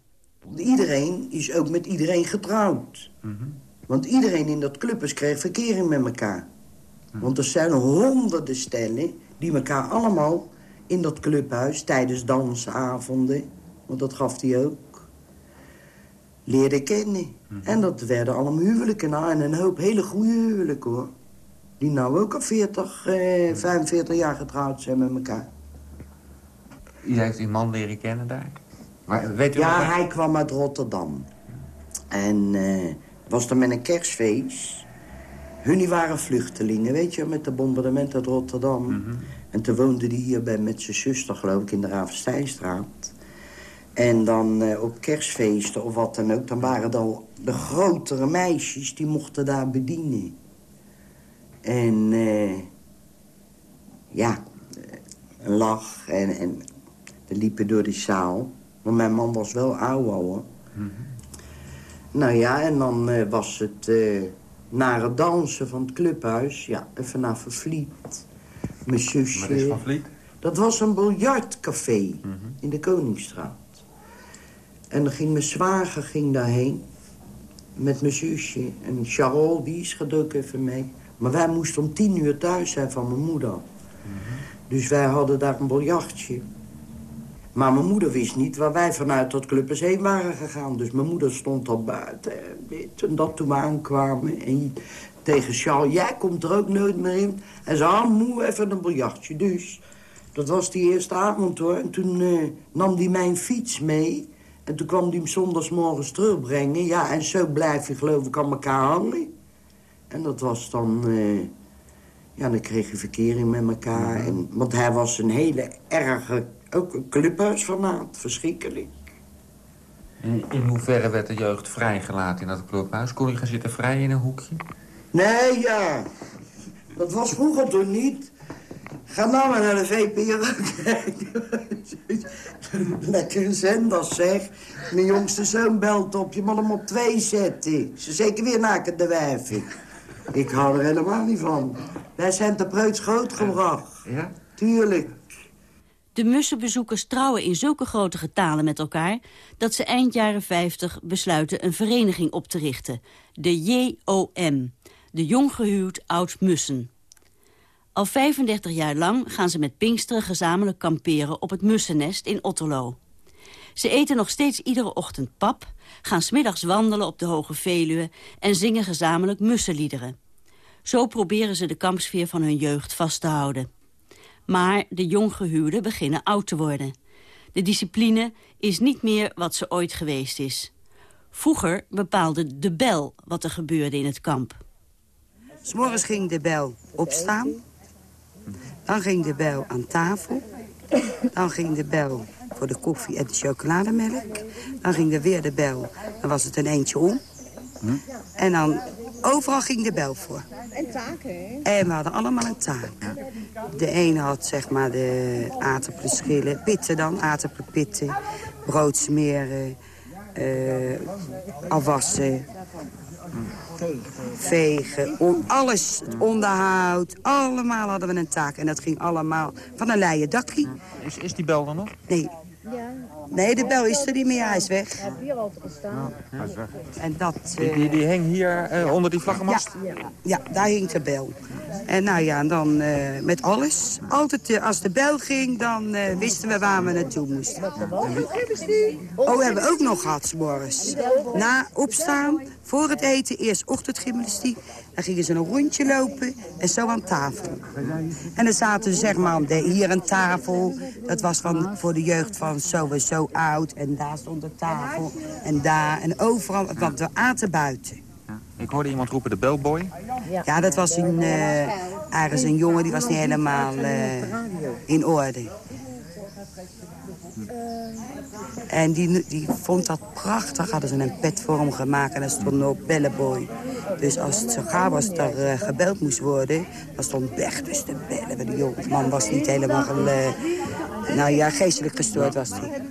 Iedereen is ook met iedereen getrouwd. Want iedereen in dat clubhuis kreeg verkering met elkaar. Want er zijn honderden stellen die elkaar allemaal in dat clubhuis... tijdens dansavonden, want dat gaf hij ook, leerden kennen. En dat werden allemaal huwelijken. Nou, en een hoop hele goede huwelijken, hoor. Die nou ook al 40, eh, 45 jaar getrouwd zijn met elkaar. U heeft uw man leren kennen daar? Maar weet u Ja, hij kwam uit Rotterdam. En eh, was er met een kerstfeest. Hun waren vluchtelingen, weet je, met de bombardement uit Rotterdam. En toen woonde hij hier bij, met zijn zuster, geloof ik, in de Ravensteinstraat. En dan eh, op kerstfeesten of wat dan ook, dan waren dan de grotere meisjes... die mochten daar bedienen. En eh, ja, eh, een lach en, en we liepen door die zaal. Maar mijn man was wel oud al, hoor. Nou ja, en dan was het eh naar het dansen van het clubhuis. Ja, even naar Vervliet. Mijn zusje. Wat is Van Vliet? Dat was een biljartcafé in de Koningsstraat. En dan ging mijn zwager ging daarheen. Met mijn zusje. En Charol, die is ook even mee. Maar wij moesten om tien uur thuis zijn van mijn moeder. Dus wij hadden daar een biljartje. Maar mijn moeder wist niet waar wij vanuit dat clubhuis heen waren gegaan. Dus mijn moeder stond al buiten en dat toen we aankwamen. En tegen Charles, jij komt er ook nooit meer in. En ze ah, moe, even een biljartje. Dus dat was die eerste avond hoor. En toen eh, nam hij mijn fiets mee. En toen kwam hij hem zondagsmorgens terugbrengen. Ja, en zo blijf je geloof ik aan elkaar hangen. En dat was dan... eh, ja, dan kreeg je verkering met elkaar. En, want hij was een hele erge... Ook een clubhuisfanaat. Verschrikkelijk. In, in hoeverre werd de jeugd vrijgelaten in dat clubhuis? Kon je gaan zitten vrij in een hoekje? Nee, ja. Dat was vroeger toch niet? Ga nou maar naar de VPRO kijken. <laughs> Lekker zender, zeg. Mijn jongste zoon belt op. Je moet hem op twee zetten. Ze zeker weer naken de wijven. Ik hou er helemaal niet van. Wij zijn te preuts grootgebracht. Ja? Tuurlijk. De mussenbezoekers trouwen in zulke grote getalen met elkaar... dat ze eind jaren 50 besluiten een vereniging op te richten. De JOM, de Jonggehuwd Oud Mussen. Al 35 jaar lang gaan ze met Pinksteren gezamenlijk kamperen... op het Mussennest in Otterlo. Ze eten nog steeds iedere ochtend pap... gaan smiddags wandelen op de Hoge Veluwe... en zingen gezamenlijk mussenliederen. Zo proberen ze de kampsfeer van hun jeugd vast te houden. Maar de jonggehuwden beginnen oud te worden. De discipline is niet meer wat ze ooit geweest is. Vroeger bepaalde de bel wat er gebeurde in het kamp. S'morgens ging de bel opstaan. Dan ging de bel aan tafel. Dan ging de bel voor de koffie en de chocolademelk. Dan ging er weer de bel. Dan was het een eentje om. En dan overal ging de bel voor. En taken, hè? En we hadden allemaal een taak. De ene had zeg maar de aardappelen schillen, pitten dan, aardappelen pitten, brood smeren, eh, afwassen, vegen, alles, het onderhoud, allemaal hadden we een taak. En dat ging allemaal van een leien dakkie. Is, is die bel er nog? Nee. Nee, de bel is er niet meer, hij is weg. Hij heeft hier altijd gestaan. Hij is weg. En dat... Die, die, die hing hier eh, onder die vlaggenmast? Ja, ja, daar hing de bel. En nou ja, en dan eh, met alles. Altijd eh, als de bel ging, dan eh, wisten we waar we naartoe moesten. Oh, we hebben ook nog gehad, 's morgens. Na opstaan, voor het eten, eerst ochtendgymnastiek. Dan gingen ze een rondje lopen en zo aan tafel. En dan zaten ze zeg maar hier een tafel. Dat was van, voor de jeugd van zo en zo oud. En daar stond de tafel. En daar en overal, want we aten buiten. Ik hoorde iemand roepen de bellboy. Ja, dat was een, eh, ergens een jongen, die was niet helemaal eh, in orde. En die, die vond dat prachtig. Hadden ze een pet voor hem gemaakt en er stond op bellenboy. Dus als het zo gaar was dat er eh, gebeld moest worden... dan stond weg dus te bellen. Die jongeman was niet helemaal... eh, nou ja, geestelijk gestoord was hij.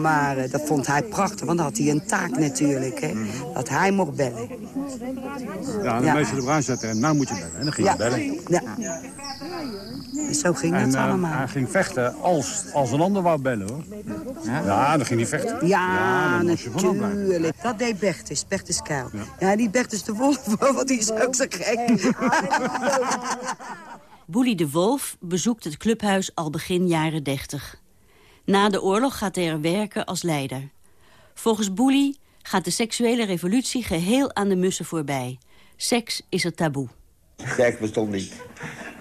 Maar eh, dat vond hij prachtig, want dan had hij een taak natuurlijk. Hè, dat hij mocht bellen. Ja, de Ja. meester de Bruin zei tegen hem, nou moet je bellen. En dan ging Ja. hij bellen. Ja. En zo ging En het eh, allemaal. hij ging vechten als, als een ander wou bellen, hoor. Ja, dan ging hij vechten. Ja, je natuurlijk. Dat deed Bertus, Bertus Kuil. Ja, die Bertus de Wolf, <laughs> want die is ook zo gek. Boelie de Wolf bezoekt het clubhuis al begin jaren 30. Na de oorlog gaat hij er werken als leider. Volgens Boelie gaat de seksuele revolutie geheel aan de mussen voorbij. Seks is er taboe. Seks bestond niet.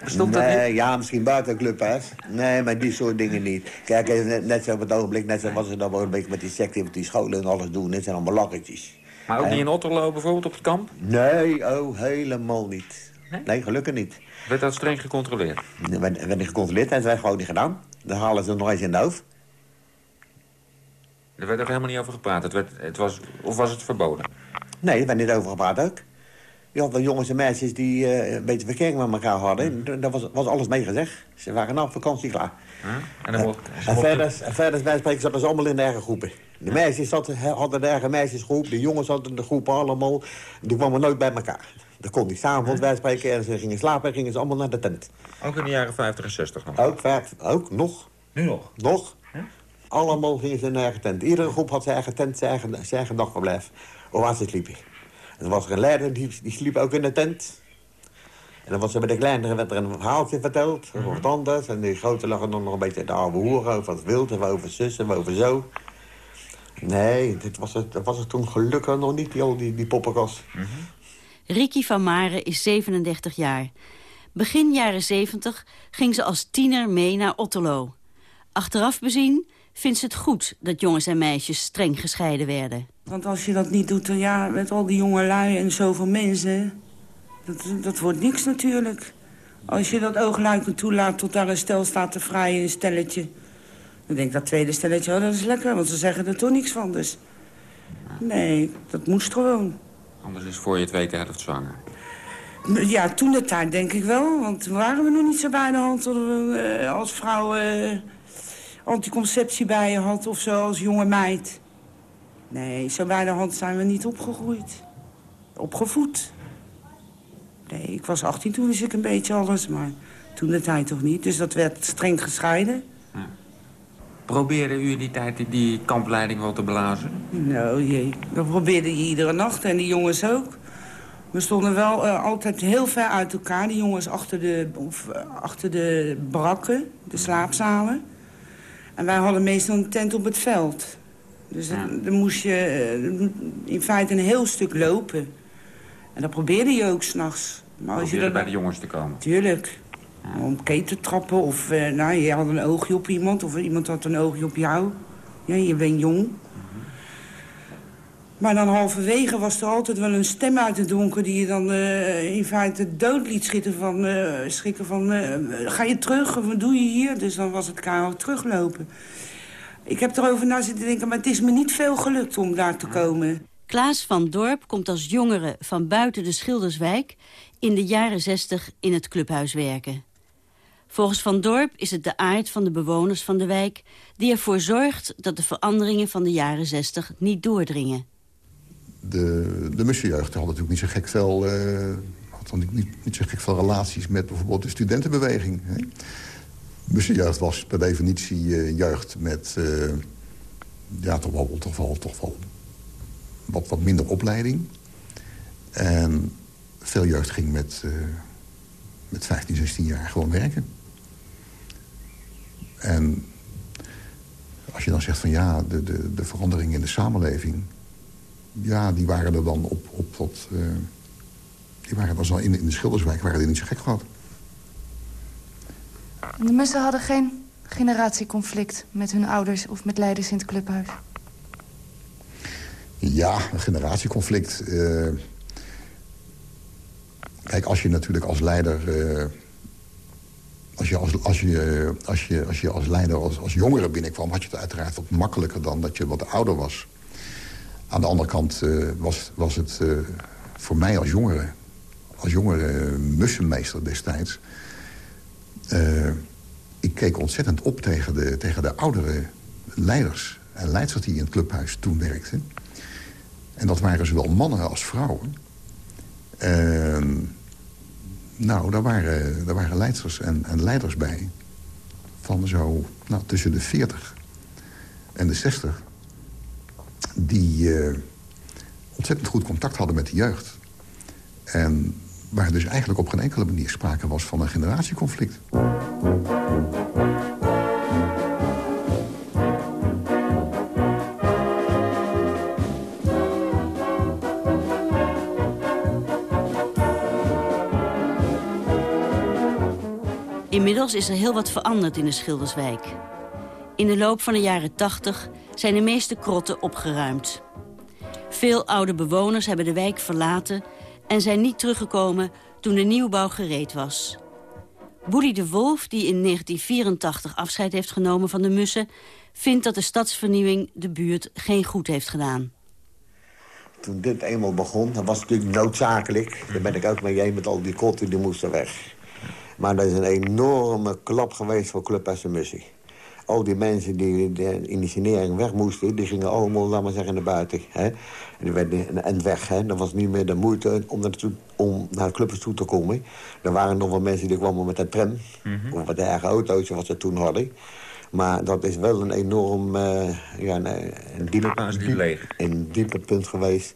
Bestond dat nee, Ja, misschien buiten clubhuis. Nee, maar die soort dingen niet. Kijk, eh, net, zo op het ogenblik, net zo was het dan wel een beetje met die sect met die scholen en alles doen. Dit zijn allemaal lachertjes. Maar ook niet in Otterlo bijvoorbeeld op het kamp? Nee, oh, helemaal niet. Nee, gelukkig niet. Werd dat streng gecontroleerd? Er werd, er werd niet gecontroleerd en ze werd gewoon niet gedaan. Dan halen ze er nog eens in de hoofd. Er werd ook helemaal niet over gepraat. Het werd, het was, of was het verboden? Nee, er werd niet over gepraat ook. Je had wel jongens en meisjes die eh, een beetje verkering met elkaar hadden. En Daar was, was alles mee gezegd. Ze waren na op vakantie klaar. En dan mocht, En verder, en verder wij spreken zaten ze allemaal in de eigen groepen. De meisjes zaten, hadden de eigen meisjesgroep, de jongens hadden de groepen allemaal. Die kwamen nooit bij elkaar. Dan kon die s'avonds wij spreken en ze gingen slapen en gingen ze allemaal naar de tent. Ook in de jaren 50 en 60 nog? Ook, ook nog. Nu nog? Nog. Allemaal gingen ze hun eigen tent. Iedere groep had zijn eigen tent, zijn eigen, zijn eigen dagverblijf. Of waar ze sliepen. En dan was er een leider, die, die sliep ook in de tent. En dan was er bij de kleinere werd er een verhaaltje verteld, of wat anders. En die grote lag er dan nog een beetje de oude hoeren over het wild, of over zussen, of over zo. Nee, dit was het, dat was het toen gelukkig nog niet, die, al die, die poppenkast. Ricky van Maren is 37 jaar. Begin jaren 70 ging ze als tiener mee naar Otterlo. Achteraf bezien vindt ze het goed dat jongens en meisjes streng gescheiden werden. Want als je dat niet doet, dan ja, met al die jonge lui en zoveel mensen... Dat, dat wordt niks natuurlijk. Als je dat oogluikend toelaat tot daar een stel staat te vrijen, een stelletje... dan denk ik dat tweede stelletje, oh, dat is lekker, want ze zeggen er toch niks van. Dus nee, dat moest gewoon. Anders is voor je het weet de helft zwanger. Ja, toen de tijd denk ik wel, want toen waren we nog niet zo bij de hand... dat we eh, als vrouw eh, anticonceptie bij je had of zo, als jonge meid. Nee, zo bij de hand zijn we niet opgegroeid. Opgevoed. Nee, ik was 18 toen wist ik een beetje alles, maar toen de tijd toch niet. Dus dat werd streng gescheiden. Probeerde u in die tijd die, die kampleiding wel te blazen? Nou, jee, dat probeerde je iedere nacht en die jongens ook. We stonden wel eh, altijd heel ver uit elkaar. Die jongens achter de, of, eh, achter de brakken, de slaapzalen. En wij hadden meestal een tent op het veld. Dus dan, dan moest je eh, in feite een heel stuk lopen. En dat probeerde je ook s'nachts. Maar als je Probeerde dat bij de jongens te komen? Tuurlijk. Om ketentrappen of eh, nou, je had een oogje op iemand of iemand had een oogje op jou. Ja, je bent jong. Maar dan halverwege was er altijd wel een stem uit het donker... die je dan eh, in feite dood liet van, eh, schrikken van... eh, ga je terug of wat doe je hier? Dus dan was het keihard teruglopen. Ik heb erover na zitten denken, maar het is me niet veel gelukt om daar te komen. Klaas van Dorp komt als jongere van buiten de Schilderswijk... in de jaren 60 in het clubhuis werken. Volgens Van Dorp is het de aard van de bewoners van de wijk... die ervoor zorgt dat de veranderingen van de jaren 60 niet doordringen. De, de mussenjeugd had natuurlijk niet zo gek veel, eh, had dan niet, niet zo gek veel relaties met bijvoorbeeld de studentenbeweging. Hè. Mussenjeugd was per definitie eh, jeugd met eh, ja, toch wel, toch wel, toch wel wat, wat minder opleiding. En veel jeugd ging met, met 15, 16 jaar gewoon werken. En als je dan zegt van ja, de, de, de veranderingen in de samenleving ja, die waren er dan op, op wat... eh, die waren dan in, in de Schilderswijk waren die niet zo gek gehad. De mussen hadden geen generatieconflict met hun ouders of met leiders in het clubhuis. Ja, een generatieconflict. eh. kijk, als je natuurlijk als leider... eh, als je als, als, je, als, je, als je als leider, als, als jongere binnenkwam... had je het uiteraard wat makkelijker dan dat je wat ouder was. Aan de andere kant eh, was, was het eh, voor mij als jongere... als jongere mussenmeester destijds... eh, ik keek ontzettend op tegen de, tegen de oudere leiders en leidsters die in het clubhuis toen werkten. En dat waren zowel mannen als vrouwen. En, nou, daar waren, daar waren leidsters en, en leiders bij. Van zo nou, tussen de 40 en de 60. Die eh, ontzettend goed contact hadden met de jeugd. En waar dus eigenlijk op geen enkele manier sprake was van een generatieconflict. Inmiddels is er heel wat veranderd in de Schilderswijk. In de loop van de jaren 80 zijn de meeste krotten opgeruimd. Veel oude bewoners hebben de wijk verlaten... en zijn niet teruggekomen toen de nieuwbouw gereed was. Boelie de Wolf, die in 1984 afscheid heeft genomen van de mussen... vindt dat de stadsvernieuwing de buurt geen goed heeft gedaan. Toen dit eenmaal begon, dat was natuurlijk noodzakelijk. Daar ben ik ook mee eens met al die kotten, die moesten weg. Maar dat is een enorme klap geweest voor Club Mussie. Al die mensen die in die sanering weg moesten... die gingen allemaal, laat maar zeggen, naar buiten. Hè? En die werden en weg. Hè? Dat was niet meer de moeite om naar, de, om naar de clubs toe te komen. Er waren nog wel mensen die kwamen met een tram. Of met een eigen auto's, wat ze toen hadden. Maar dat is wel een enorm uh, ja, een, een, diepe, diep, een diepe punt geweest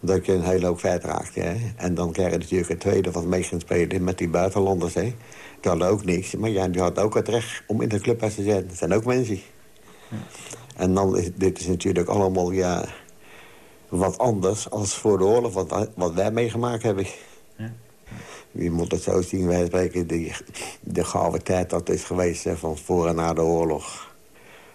dat je een hele hoop kwijt raakt. Hè? En dan krijg je natuurlijk het tweede wat mee gaan spelen met die buitenlanders. Hè? Die hadden ook niks, maar ja, die hadden ook het recht om in de club te zetten. Dat zijn ook mensen. En dan is dit is natuurlijk allemaal ja, wat anders als voor de oorlog, wat, wat wij meegemaakt hebben. Ja. Je moet het zo zien, wij spreken, de, de gouden tijd dat is geweest van voor en na de oorlog.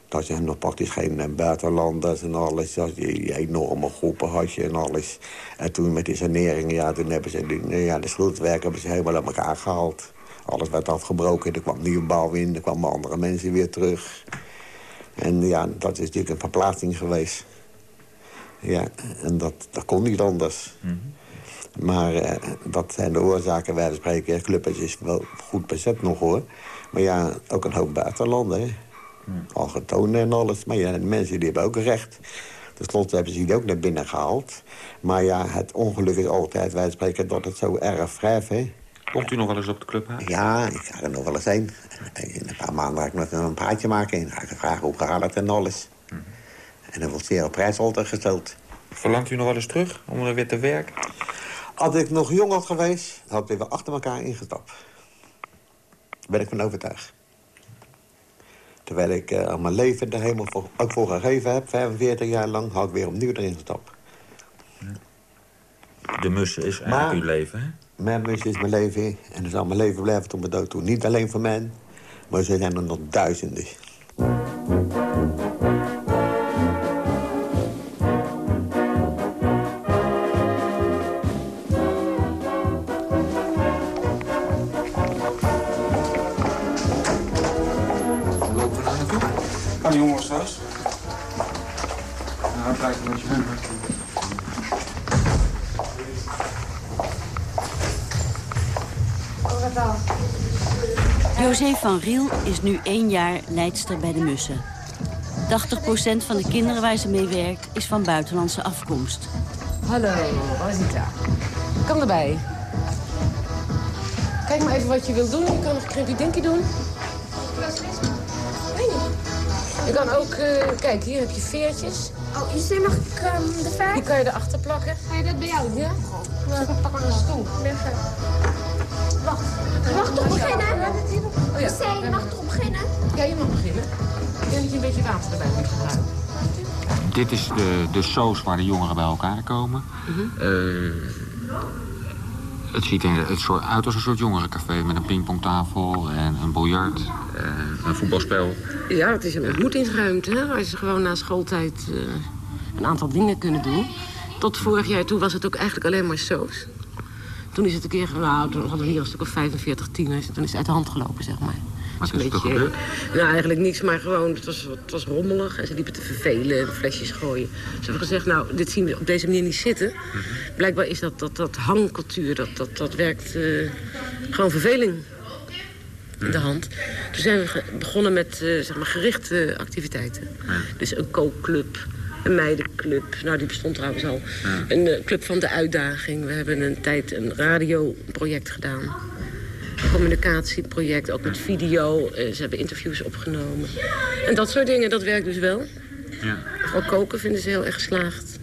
Dat je nog praktisch geen eh, buitenlanders en alles. Dat je enorme groepen had je en alles. En toen met die sanering, ja, toen hebben ze die, ja, de schuldwerk hebben ze helemaal uit elkaar gehaald. Alles werd afgebroken, er kwam nieuwbouw in, er kwamen andere mensen weer terug. En ja, dat is natuurlijk een verplaatsing geweest. Ja, en dat, dat kon niet anders. Mhm. Maar eh, dat zijn de oorzaken, wij spreken. Clubjes is wel goed bezet nog, hoor. Maar ja, ook een hoop buitenlanden, hè. Al getoond en alles. Maar ja, de mensen die hebben ook recht. Ten slotte hebben ze die ook naar binnen gehaald. Maar ja, het ongeluk is altijd, wij spreken, dat het zo erg wrijft, hè. Komt u nog wel eens op de club? Ja, ik ga er nog wel eens heen. In een paar maanden ga ik met een praatje maken. En ga ik vragen hoe gaat het en alles. Mhm. En dan wordt zeer op prijs altijd gesteld. Verlangt u nog wel eens terug om er weer te werken? Als ik nog jong had geweest, had ik weer achter elkaar ingestapt. Daar ben ik van overtuigd. Terwijl ik uh, mijn leven er helemaal voor, ook voor gegeven heb, 45 jaar lang, had ik weer opnieuw erin gestapt. De mus is eigenlijk uw leven, hè? Mijn is mijn leven en het zal mijn leven blijven tot mijn dood toe. Niet alleen voor mij, maar er zijn er nog duizenden. Van Riel is nu één jaar leidster bij de Mussen. 80% van de kinderen waar ze mee werkt is van buitenlandse afkomst. Hallo, Rosita. Kom erbij. Kijk maar even wat je wilt doen. Je kan nog een krimpje dinky doen. Je kan ook, uh, kijk, hier heb je veertjes. Oh, is er nog um, de verf? Die kan je erachter plakken. Ga je dat bij jou doen? Ja? Nou, pak maar een stoel. Wacht. Mag toch beginnen? Oh, ja. je mag toch beginnen? Ja, je mag beginnen. Ik denk dat je een beetje water erbij moet gebruiken. Dit is de, de soos waar de jongeren bij elkaar komen. Mhm. uh, het ziet er het soort, uit als een soort jongerencafé... met een pingpongtafel en een biljart, en een voetbalspel. Ja, het is een ontmoetingsruimte, hè, waar ze gewoon na schooltijd uh, een aantal dingen kunnen doen. Tot vorig jaar toe was het ook eigenlijk alleen maar soos. Toen is het een keer, nou, toen hadden we hier een stuk of 45 tieners. Toen is het uit de hand gelopen, zeg maar. Wat is er gebeurd? Nou, eigenlijk niks, maar gewoon, het was, het was rommelig. En ze liepen te vervelen en flesjes gooien. Ze hebben gezegd, nou, dit zien we op deze manier niet zitten. Blijkbaar is dat, dat, dat hangcultuur, dat, dat, dat werkt uh, gewoon verveling. in de hand. Toen zijn we begonnen met uh, zeg maar gerichte activiteiten. Dus een kookclub, een meidenclub. Nou, die bestond trouwens al. Een uh, club van de uitdaging. We hebben een tijd een radioproject gedaan. Een communicatieproject, ook met video. Uh, ze hebben interviews opgenomen. En dat soort dingen, dat werkt dus wel. Ja. Vooral koken vinden ze heel erg geslaagd.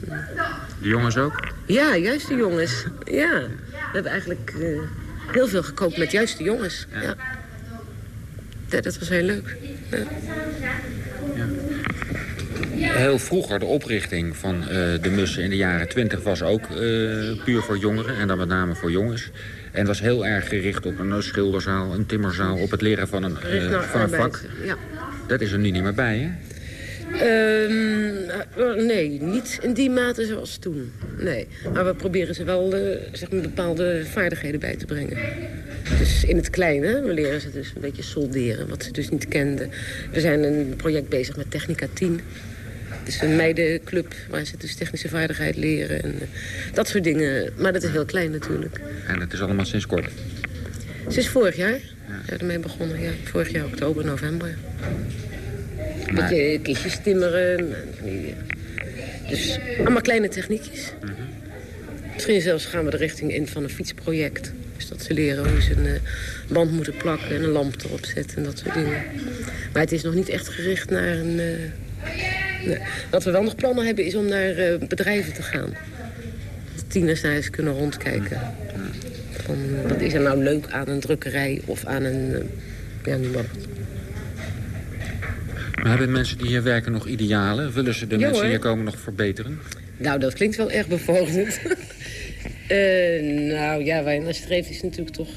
De jongens ook? Ja, juist de jongens. Ja. We hebben eigenlijk uh, heel veel gekookt met juist de jongens. Ja. ja. ja dat was heel leuk. Ja. Heel vroeger, de oprichting van uh, de Mussen in de jaren 20 was ook uh, puur voor jongeren. En dan met name voor jongens. En was heel erg gericht op een schilderzaal, een timmerzaal, op het leren van een, uh, van een vak. Ja. Dat is er nu niet meer bij, hè? Uh, nee, niet in die mate zoals toen. Nee, maar we proberen ze wel uh, zeg maar bepaalde vaardigheden bij te brengen. Dus in het kleine, we leren ze dus een beetje solderen, wat ze dus niet kenden. We zijn een project bezig met Technica 10. Het is een meidenclub waar ze dus technische vaardigheid leren en uh, dat soort dingen. Maar dat is heel klein natuurlijk. En het is allemaal sinds kort? Sinds vorig jaar. Ja. ermee begonnen, ja. Vorig jaar oktober, november. Een Maar- beetje kistjes timmeren. Dus allemaal kleine techniekjes. Mhm. Misschien zelfs gaan we de richting in van een fietsproject. Dus dat ze leren hoe ze een eh, band moeten plakken en een lamp erop zetten en dat soort dingen. Maar het is nog niet echt gericht naar een... nee. Wat we wel nog plannen hebben is om naar eh, bedrijven te gaan. Dat tieners daar eens kunnen rondkijken. Van, wat is er nou leuk aan een drukkerij of aan een... eh, ja, noem maar. Maar hebben mensen die hier werken nog idealen? Willen ze de mensen hoor. hier komen nog verbeteren? Nou, dat klinkt wel erg bevolgend. <laughs> Eh, nou ja, naar streeft is natuurlijk toch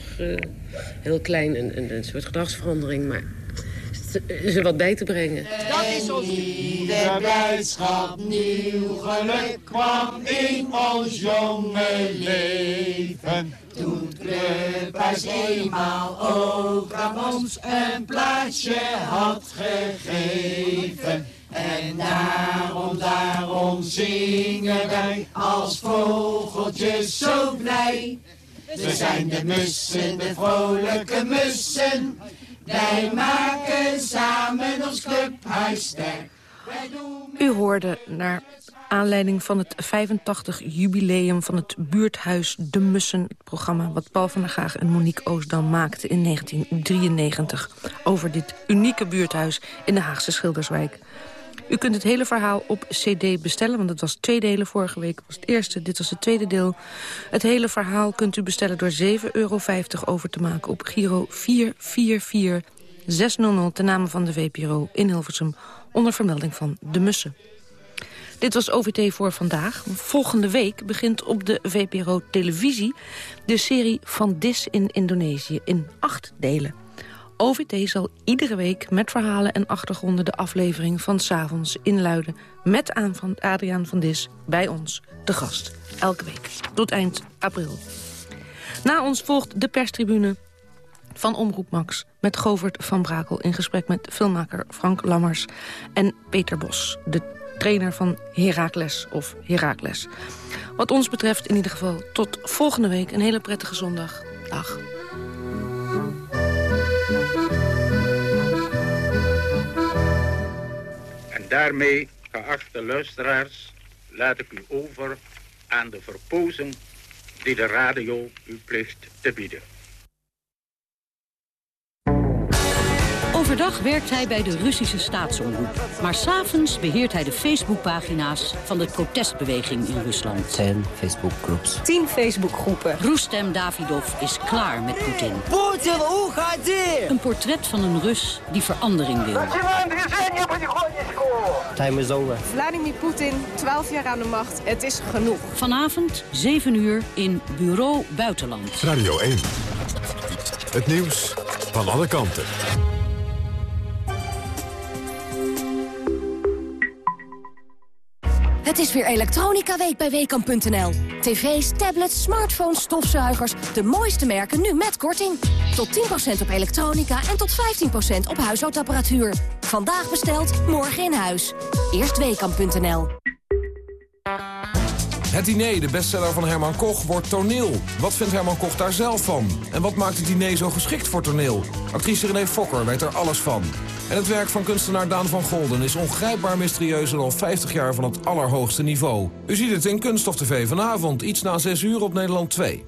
heel klein. Een, een, een soort gedragsverandering, maar er wat bij te brengen. Dat is ons de blijdschap, nieuw geluk kwam in ons jonge leven. Toen het clubhuis eenmaal ook aan ons een plaatsje had gegeven. En daarom, daarom zingen wij als vogeltjes zo blij. We zijn de mussen, de vrolijke mussen. Wij maken samen ons clubhuis sterk. U hoorde naar aanleiding van het 85 jubileum van het buurthuis De Mussen... het programma wat Paul van der Gaag en Monique Oosdam maakten in 1993... over dit unieke buurthuis in de Haagse Schilderswijk. U kunt het hele verhaal op cd bestellen, want het was twee delen vorige week. was het eerste, dit was het tweede deel. Het hele verhaal kunt u bestellen door 7,50 euro over te maken... op Giro 444 600 ten name van de VPRO in Hilversum... onder vermelding van De Mussen. Dit was OVT voor vandaag. Volgende week begint op de VPRO Televisie... de serie Van Dis in Indonesië in acht delen. OVT zal iedere week met verhalen en achtergronden... de aflevering van S'avonds inluiden met aan van Adriaan van Dis bij ons, de gast. Elke week, tot eind april. Na ons volgt de perstribune van Omroep Max... met Govert van Brakel in gesprek met filmmaker Frank Lammers... en Peter Bos, de trainer van Heracles of Heracles. Wat ons betreft in ieder geval tot volgende week. Een hele prettige zondag. Dag. daarmee, geachte luisteraars, laat ik u over aan de verpozing die de radio u plicht te bieden. Overdag werkt hij bij de Russische staatsomroep. Maar s'avonds beheert hij de Facebookpagina's van de protestbeweging in Rusland. Ten Facebookgroeps. Tien Facebookgroepen. Roestem Davidov is klaar met Poetin. Poetin, hoe gaat dit? Een portret van een Rus die verandering wil. Time is over. Vladimir Poetin, 12 jaar aan de macht. Het is genoeg. Vanavond, 7 uur, in Bureau Buitenland. Radio 1. Het nieuws van alle kanten. Het is weer Elektronica Week bij Weekamp.nl. TV's, tablets, smartphones, stofzuigers. De mooiste merken nu met korting. Tot 10% op elektronica en tot 15% op huishoudapparatuur. Vandaag besteld, morgen in huis. Eerst Weekamp.nl. Het diner, de bestseller van Herman Koch, wordt toneel. Wat vindt Herman Koch daar zelf van? En wat maakt het diner zo geschikt voor toneel? Actrice René Fokker weet er alles van. En het werk van kunstenaar Daan van Golden is ongrijpbaar mysterieus... en al 50 jaar van het allerhoogste niveau. U ziet het in Kunststof TV vanavond, iets na 6 uur op Nederland 2.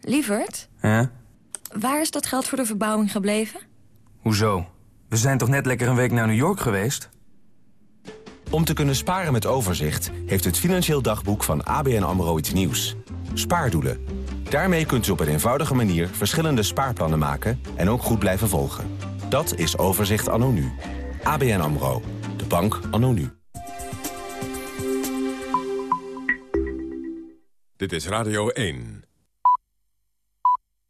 Lievert, Ja? waar is dat geld voor de verbouwing gebleven? Hoezo? We zijn toch net lekker een week naar New York geweest? Om te kunnen sparen met overzicht... heeft het Financieel Dagboek van ABN AMRO iets nieuws. Spaardoelen. Daarmee kunt u op een eenvoudige manier verschillende spaarplannen maken... en ook goed blijven volgen. Dat is Overzicht anno nu. ABN AMRO. De bank anno nu. Dit is Radio 1.